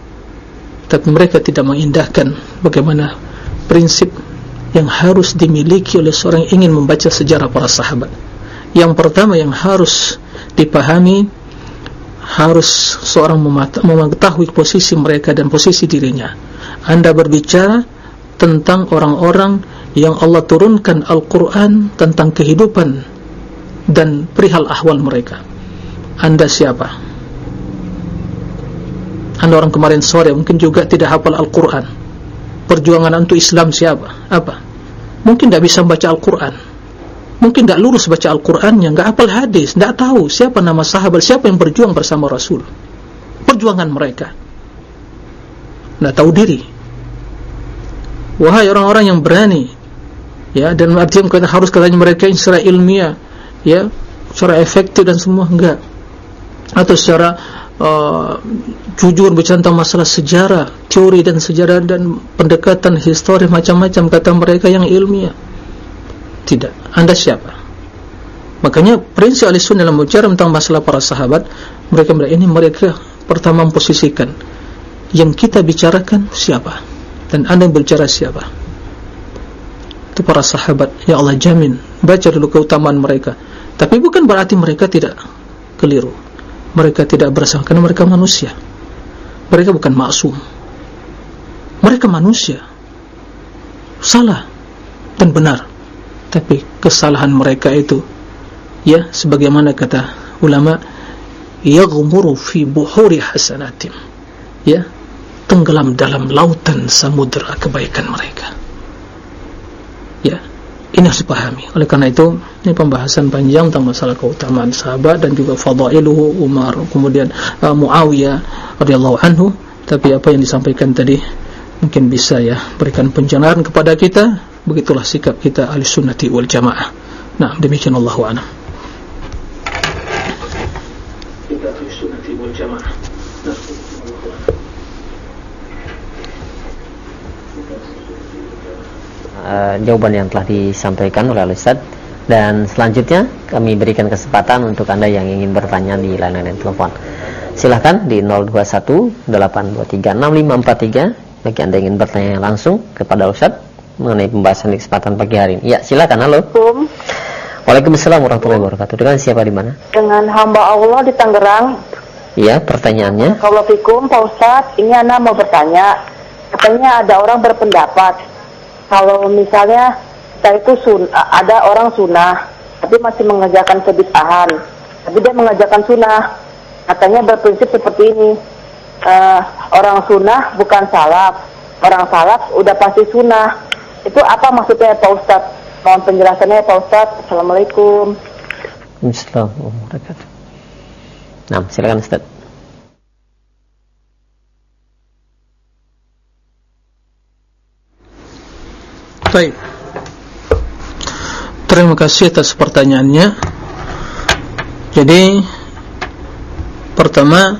tapi mereka tidak mengindahkan bagaimana prinsip yang harus dimiliki oleh seorang yang ingin membaca sejarah para sahabat. Yang pertama yang harus dipahami harus seorang mengetahui posisi mereka dan posisi dirinya. Anda berbicara tentang orang-orang yang Allah turunkan Al-Quran tentang kehidupan dan perihal ahwal mereka. Anda siapa? Anda orang kemarin sore mungkin juga tidak hafal Al-Quran perjuangan untuk Islam siapa? apa? mungkin tidak bisa membaca Al-Quran mungkin tidak lurus baca Al-Qurannya, tidak hafal hadis, tidak tahu siapa nama sahabat, siapa yang berjuang bersama Rasul. Perjuangan mereka. Tidak tahu diri. Wahai orang-orang yang berani, ya, dan artinya harus katanya mereka secara ilmiah, ya, secara efektif dan semua enggak, atau secara uh, jujur bicara tentang masalah sejarah, teori dan sejarah dan pendekatan histori macam-macam kata mereka yang ilmiah tidak. Anda siapa? Makanya prinsip al-sunnah dalam bicara tentang masalah para sahabat, mereka mereka ini mereka pertama memposisikan yang kita bicarakan siapa dan Anda berbicara siapa. Itu para sahabat. Ya Allah jamin, baca dulu keutamaan mereka. Tapi bukan berarti mereka tidak keliru. Mereka tidak bersalah karena mereka manusia. Mereka bukan maksum. Mereka manusia. Salah dan benar tapi kesalahan mereka itu ya sebagaimana kata ulama yaghmuru fi buhuri hasanatim ya tenggelam dalam lautan samudra kebaikan mereka ya ini harus dipahami. Oleh karena itu ini pembahasan panjang tentang masalah keutamaan sahabat dan juga fadailuhu Umar. Kemudian uh, Muawiyah radhiyallahu anhu. Tapi apa yang disampaikan tadi mungkin bisa ya berikan pencerahan kepada kita. Begitulah sikap kita ahli sunnati wal jamaah. Nah demikian Allah wa'ala Uh, jawaban yang telah disampaikan oleh Ustaz dan selanjutnya kami berikan kesempatan untuk anda yang ingin bertanya di layanan telepon silahkan di 021 823 6543 bagi anda yang ingin bertanya langsung kepada Ustaz mengenai pembahasan di kesempatan pagi hari ini. Ya, silakan. Halo. Assalamualaikum. Waalaikumsalam warahmatullahi wabarakatuh. Dengan siapa di mana? Dengan hamba Allah di Tangerang. Iya, pertanyaannya. Assalamualaikum Pak Ustadz. Ini Ana mau bertanya. Katanya ada orang berpendapat kalau misalnya kita itu sun, ada orang sunnah tapi masih mengerjakan kebid'ahan. Tapi dia mengerjakan sunnah. Katanya berprinsip seperti ini. Uh, orang sunnah bukan salaf. Orang salaf udah pasti sunnah itu apa maksudnya Pak Ustaz? Mohon penjelasannya Pak Ustaz. Assalamualaikum. Assalamualaikum. Nah, silakan Ustaz. Baik. Terima kasih atas pertanyaannya. Jadi pertama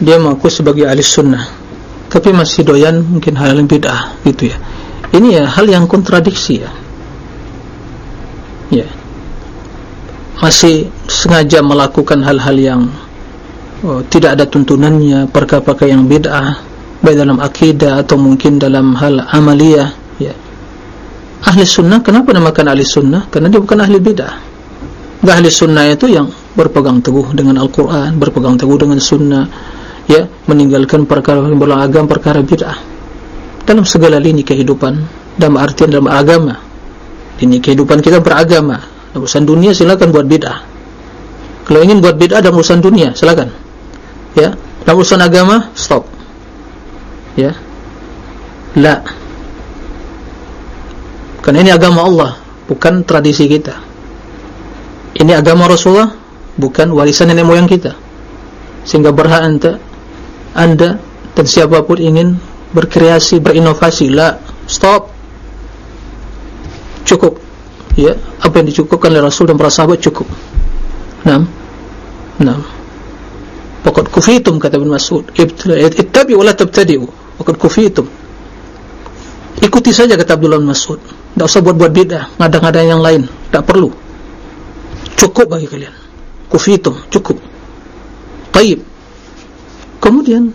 dia mengaku sebagai ahli sunnah, tapi masih doyan mungkin hal yang bid'ah gitu ya. Ini ya hal yang kontradiksi ya. Ya. Masih sengaja melakukan hal-hal yang oh, tidak ada tuntunannya perkara-perkara yang bid'ah baik dalam akidah atau mungkin dalam hal amaliyah ya ahli sunnah kenapa namakan ahli sunnah? Karena dia bukan ahli bid'ah. Ahli sunnah itu yang berpegang teguh dengan Al-Quran berpegang teguh dengan sunnah ya meninggalkan perkara yang berlagam perkara bid'ah. Dalam segala lini kehidupan dalam artian dalam agama. Lini kehidupan kita beragama. Dalam urusan dunia silakan buat bid'ah. Kalau ingin buat bid'ah dalam urusan dunia silakan. Ya dalam urusan agama stop. Ya. La karena ini agama Allah bukan tradisi kita. Ini agama Rasulullah bukan warisan nenek moyang kita. Sehingga berhak anda, anda dan siapapun ingin berkreasi, berinovasi la, stop. Cukup. Ya, apa yang dicukupkan oleh Rasul dan para sahabat cukup. Enam enam pokok kufitum kata bin Mas'ud. Ittabi wala tabtadi'u. Pokok kufitum. Ikuti saja kata Abdullah bin Mas'ud tidak usah buat-buat bid'ah ngada-ngada yang lain. Tidak perlu. Cukup bagi kalian. Kufitum, cukup. Taib. Kemudian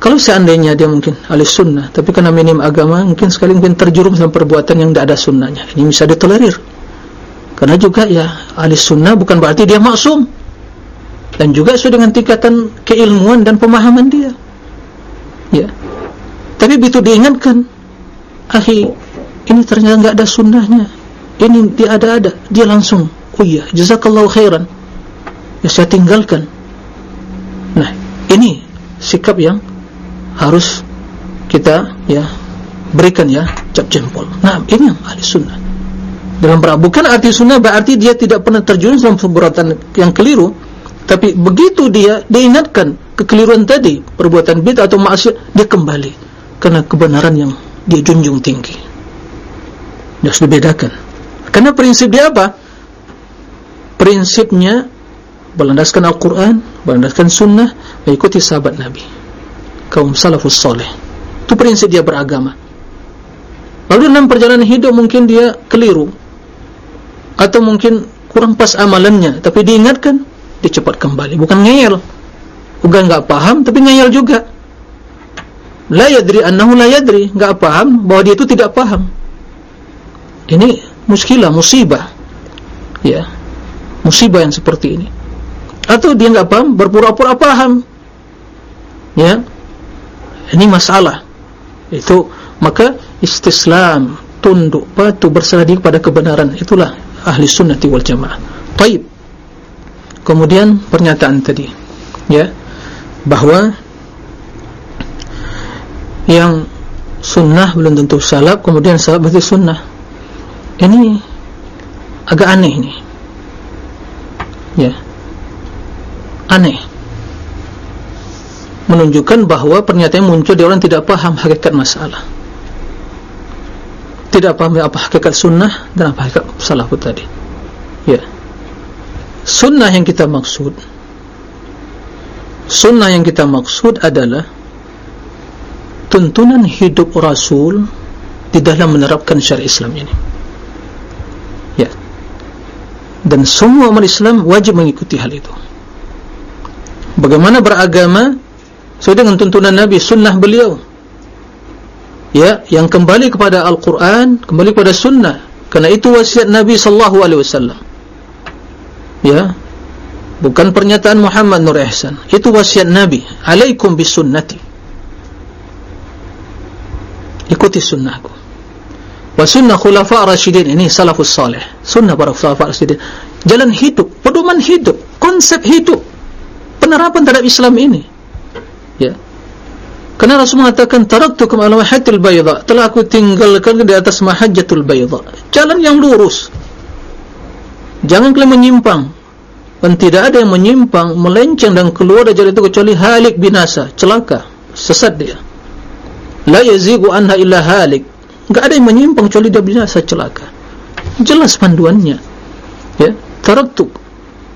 kalau seandainya dia mungkin ahli sunnah tapi karena minim agama mungkin sekali mungkin terjurum dalam perbuatan yang tidak ada sunnahnya. Ini bisa ditolerir. Karena juga ya ahli sunnah bukan berarti dia maksum. Dan juga sesuai dengan tingkatan keilmuan dan pemahaman dia. Ya. Tapi begitu diingatkan akhi ini ternyata enggak ada sunnahnya. Ini dia ada-ada dia langsung oh iya jazakallahu khairan. Ya saya tinggalkan. Nah ini sikap yang harus kita ya berikan ya cap jempol. Nah ini yang ahli sunnah. Dalam bukan arti sunnah berarti dia tidak pernah terjun dalam perbuatan yang keliru tapi begitu dia diingatkan kekeliruan tadi perbuatan bid'ah atau maksiat dia kembali. Karena kebenaran yang dia junjung tinggi harus dibedakan karena prinsip dia apa? Prinsipnya berlandaskan Al-Quran, berlandaskan Sunnah, mengikuti sahabat Nabi, kaum salafus soleh. Itu prinsip dia beragama. Lalu dalam perjalanan hidup mungkin dia keliru, atau mungkin kurang pas amalannya, tapi diingatkan, dia cepat kembali. Bukan ngeyel, bukan enggak paham, tapi ngeyel juga. La yadri annahu la yadri, enggak paham bahwa dia itu tidak paham. Ini muskilah, musibah. Ya. Musibah yang seperti ini. Atau dia enggak paham, berpura-pura paham ya. Ini masalah. Itu maka istislam tunduk patuh berserah diri kepada kebenaran. Itulah ahli sunnati wal jamaah. Taib. Kemudian pernyataan tadi. Ya. Bahwa yang sunnah belum tentu salaf kemudian salaf berarti sunnah ini agak aneh ini ya. Aneh. Menunjukkan bahawa pernyataan muncul di orang tidak paham hakikat masalah. Tidak paham apa hakikat sunnah dan apa hakikat salafut tadi. Ya. Sunnah yang kita maksud sunnah yang kita maksud adalah tuntunan hidup Rasul di dalam menerapkan syariat Islam ini dan semua umat Islam wajib mengikuti hal itu. Bagaimana beragama sesuai dengan tuntunan Nabi sunnah beliau. Ya yang kembali kepada Al-Quran kembali kepada sunnah. Karena itu wasiat Nabi sallallahu alaihi wasallam. Ya bukan pernyataan Muhammad Nur Ihsan. Itu wasiat Nabi. Alaikum bisunnati ikuti sunnahku wa sunnah khulafa rasyidin ini salafus salih. Sunnah para khulafa rasyidin jalan hidup, pedoman hidup konsep hidup. Penerapan terhadap Islam ini. Ya. Karena Rasul mengatakan taraktukum ala mahajjatul bayda. Telah aku tinggalkan di atas mahajjatul bayda. Jalan yang lurus. Jangan kalian menyimpang. Dan tidak ada yang menyimpang melenceng dan keluar dari jalan itu kecuali halik binasa celaka. Sesat dia. La yazigu anha illa halik enggak ada yang menyimpang kecuali dia binasa celaka. Jelas panduannya. Ya taraktu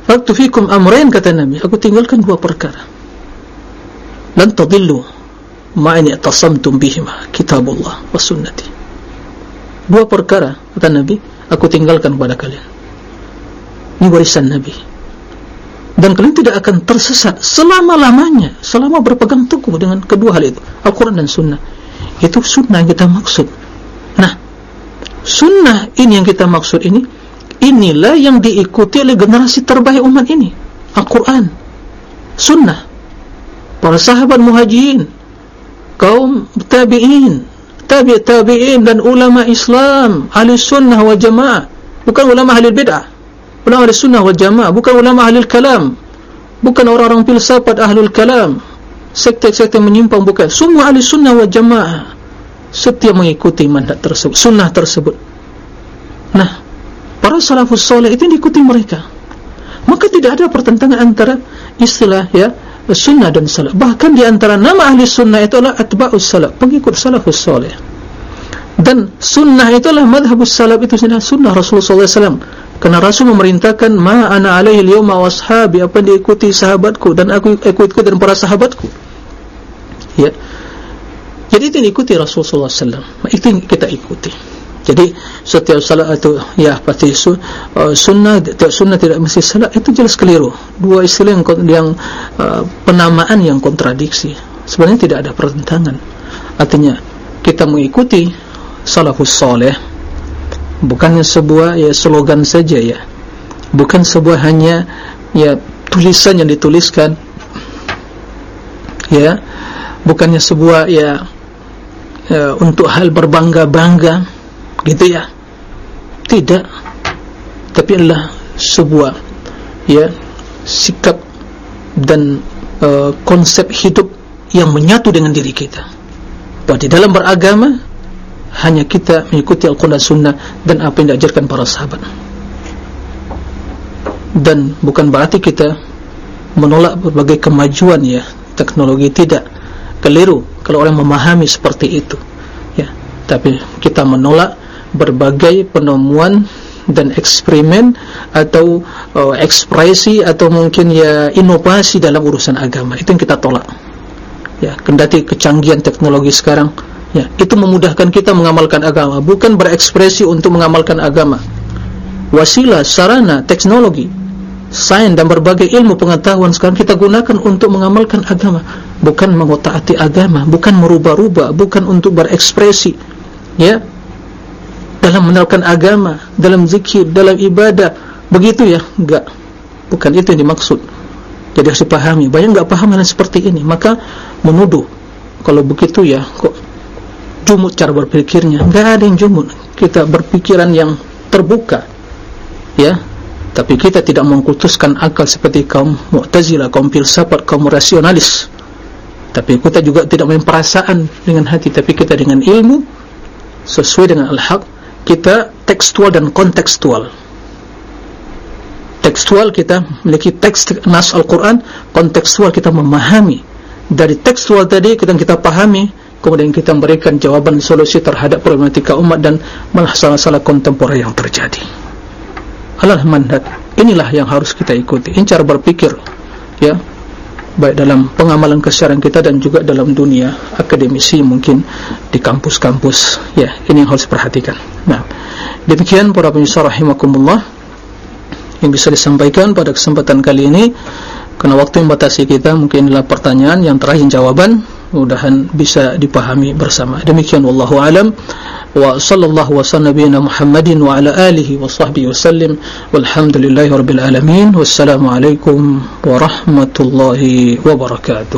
taraktu fikum amrayn kata Nabi. Aku tinggalkan dua perkara. Lan tadillu ma in tasamtum bihima kitabullah wa sunnati. Dua perkara kata Nabi aku tinggalkan kepada kalian. Ini warisan Nabi. Dan kalian tidak akan tersesat selama-lamanya selama berpegang teguh dengan kedua hal itu Al-Quran dan Sunnah. Itu sunnah yang kita maksud Nah, sunnah ini yang kita maksud ini, inilah yang diikuti oleh generasi terbaik umat ini. Al-Quran, sunnah, para sahabat muhajirin, kaum tabi'in, tabi' tabi'in dan ulama Islam, ahli sunnah wa jamaah, bukan ulama ahli bid'ah, ulama ahli sunnah wa jamaah, bukan ulama ahli kalam, bukan orang-orang filsafat ahli kalam, sekte-sekte menyimpang, bukan, semua ahli sunnah wa jamaah, setiap mengikuti mandat tersebut sunnah tersebut. Nah para salafus soleh itu diikuti mereka. Maka tidak ada pertentangan antara istilah ya sunnah dan salaf. Bahkan di antara nama ahli sunnah itu adalah atba'us salaf pengikut salafus soleh. Dan sunnah itu adalah madhabus salaf itu sunnah, sunnah Rasulullah SAW kerana Rasul memerintahkan ma ana alaihi liyuma washabi apa yang diikuti sahabatku dan aku ikut-ikut dan para sahabatku. Ya jadi itu ikuti Rasulullah SAW. Itu yang kita ikuti. Jadi setiap salat itu ya pasti uh, sunnah, tidak sunnah tidak mesti salat itu jelas keliru. Dua istilah yang, yang uh, penamaan yang kontradiksi. Sebenarnya tidak ada pertentangan. Artinya kita mengikuti salafus soleh bukannya sebuah ya slogan saja ya bukan sebuah hanya ya tulisan yang dituliskan ya bukannya sebuah ya, ya untuk hal berbangga-bangga gitu ya. Tidak. Tapi adalah sebuah ya sikap dan uh, konsep hidup yang menyatu dengan diri kita. Bahwa di dalam beragama hanya kita mengikuti Al-Quran Sunnah dan apa yang diajarkan para sahabat. Dan bukan berarti kita menolak berbagai kemajuan ya. Teknologi tidak. Keliru kalau orang memahami seperti itu ya. Tapi kita menolak berbagai penemuan dan eksperimen atau uh, ekspresi atau mungkin ya inovasi dalam urusan agama. Itu yang kita tolak. Ya kendati kecanggihan teknologi sekarang ya. Itu memudahkan kita mengamalkan agama bukan berekspresi untuk mengamalkan agama. Wasilah sarana teknologi sains dan berbagai ilmu pengetahuan sekarang kita gunakan untuk mengamalkan agama bukan mengotak-atik agama bukan merubah-rubah bukan untuk berekspresi ya. Dalam menerapkan agama dalam zikir dalam ibadah begitu ya? Enggak. Bukan itu yang dimaksud. Jadi harus dipahami. Banyak enggak paham hal seperti ini maka menuduh. Kalau begitu ya kok jumut cara berpikirnya? Enggak ada yang jumut. Kita berpikiran yang terbuka ya. Tapi kita tidak mengkutuskan akal seperti kaum mu'tazilah, kaum filsafat, kaum rasionalis tapi kita juga tidak main perasaan dengan hati tapi kita dengan ilmu sesuai dengan al-haq kita tekstual dan kontekstual. Tekstual kita memiliki teks nas Al-Quran kontekstual kita memahami. Dari tekstual tadi kita kita pahami kemudian kita memberikan jawaban solusi terhadap problematika umat dan masalah-masalah kontemporer yang terjadi. Mandat. Inilah yang harus kita ikuti. Ini cara berpikir ya baik dalam pengamalan keseharian kita dan juga dalam dunia akademisi mungkin di kampus-kampus. Ya ini yang harus diperhatikan. Nah demikian para pemirsa rahimakumullah yang bisa disampaikan pada kesempatan kali ini karena waktu yang batasi kita mungkin adalah pertanyaan yang terakhir jawaban. Mudahan bisa dipahami bersama. Demikian wallahu alam. Wa sallallahu wa sallabina Muhammadin wa ala alihi wa sahbihi wa sallim. Walhamdulillahi rabbil alamin. Wassalamu alaikum warahmatullahi wabarakatuh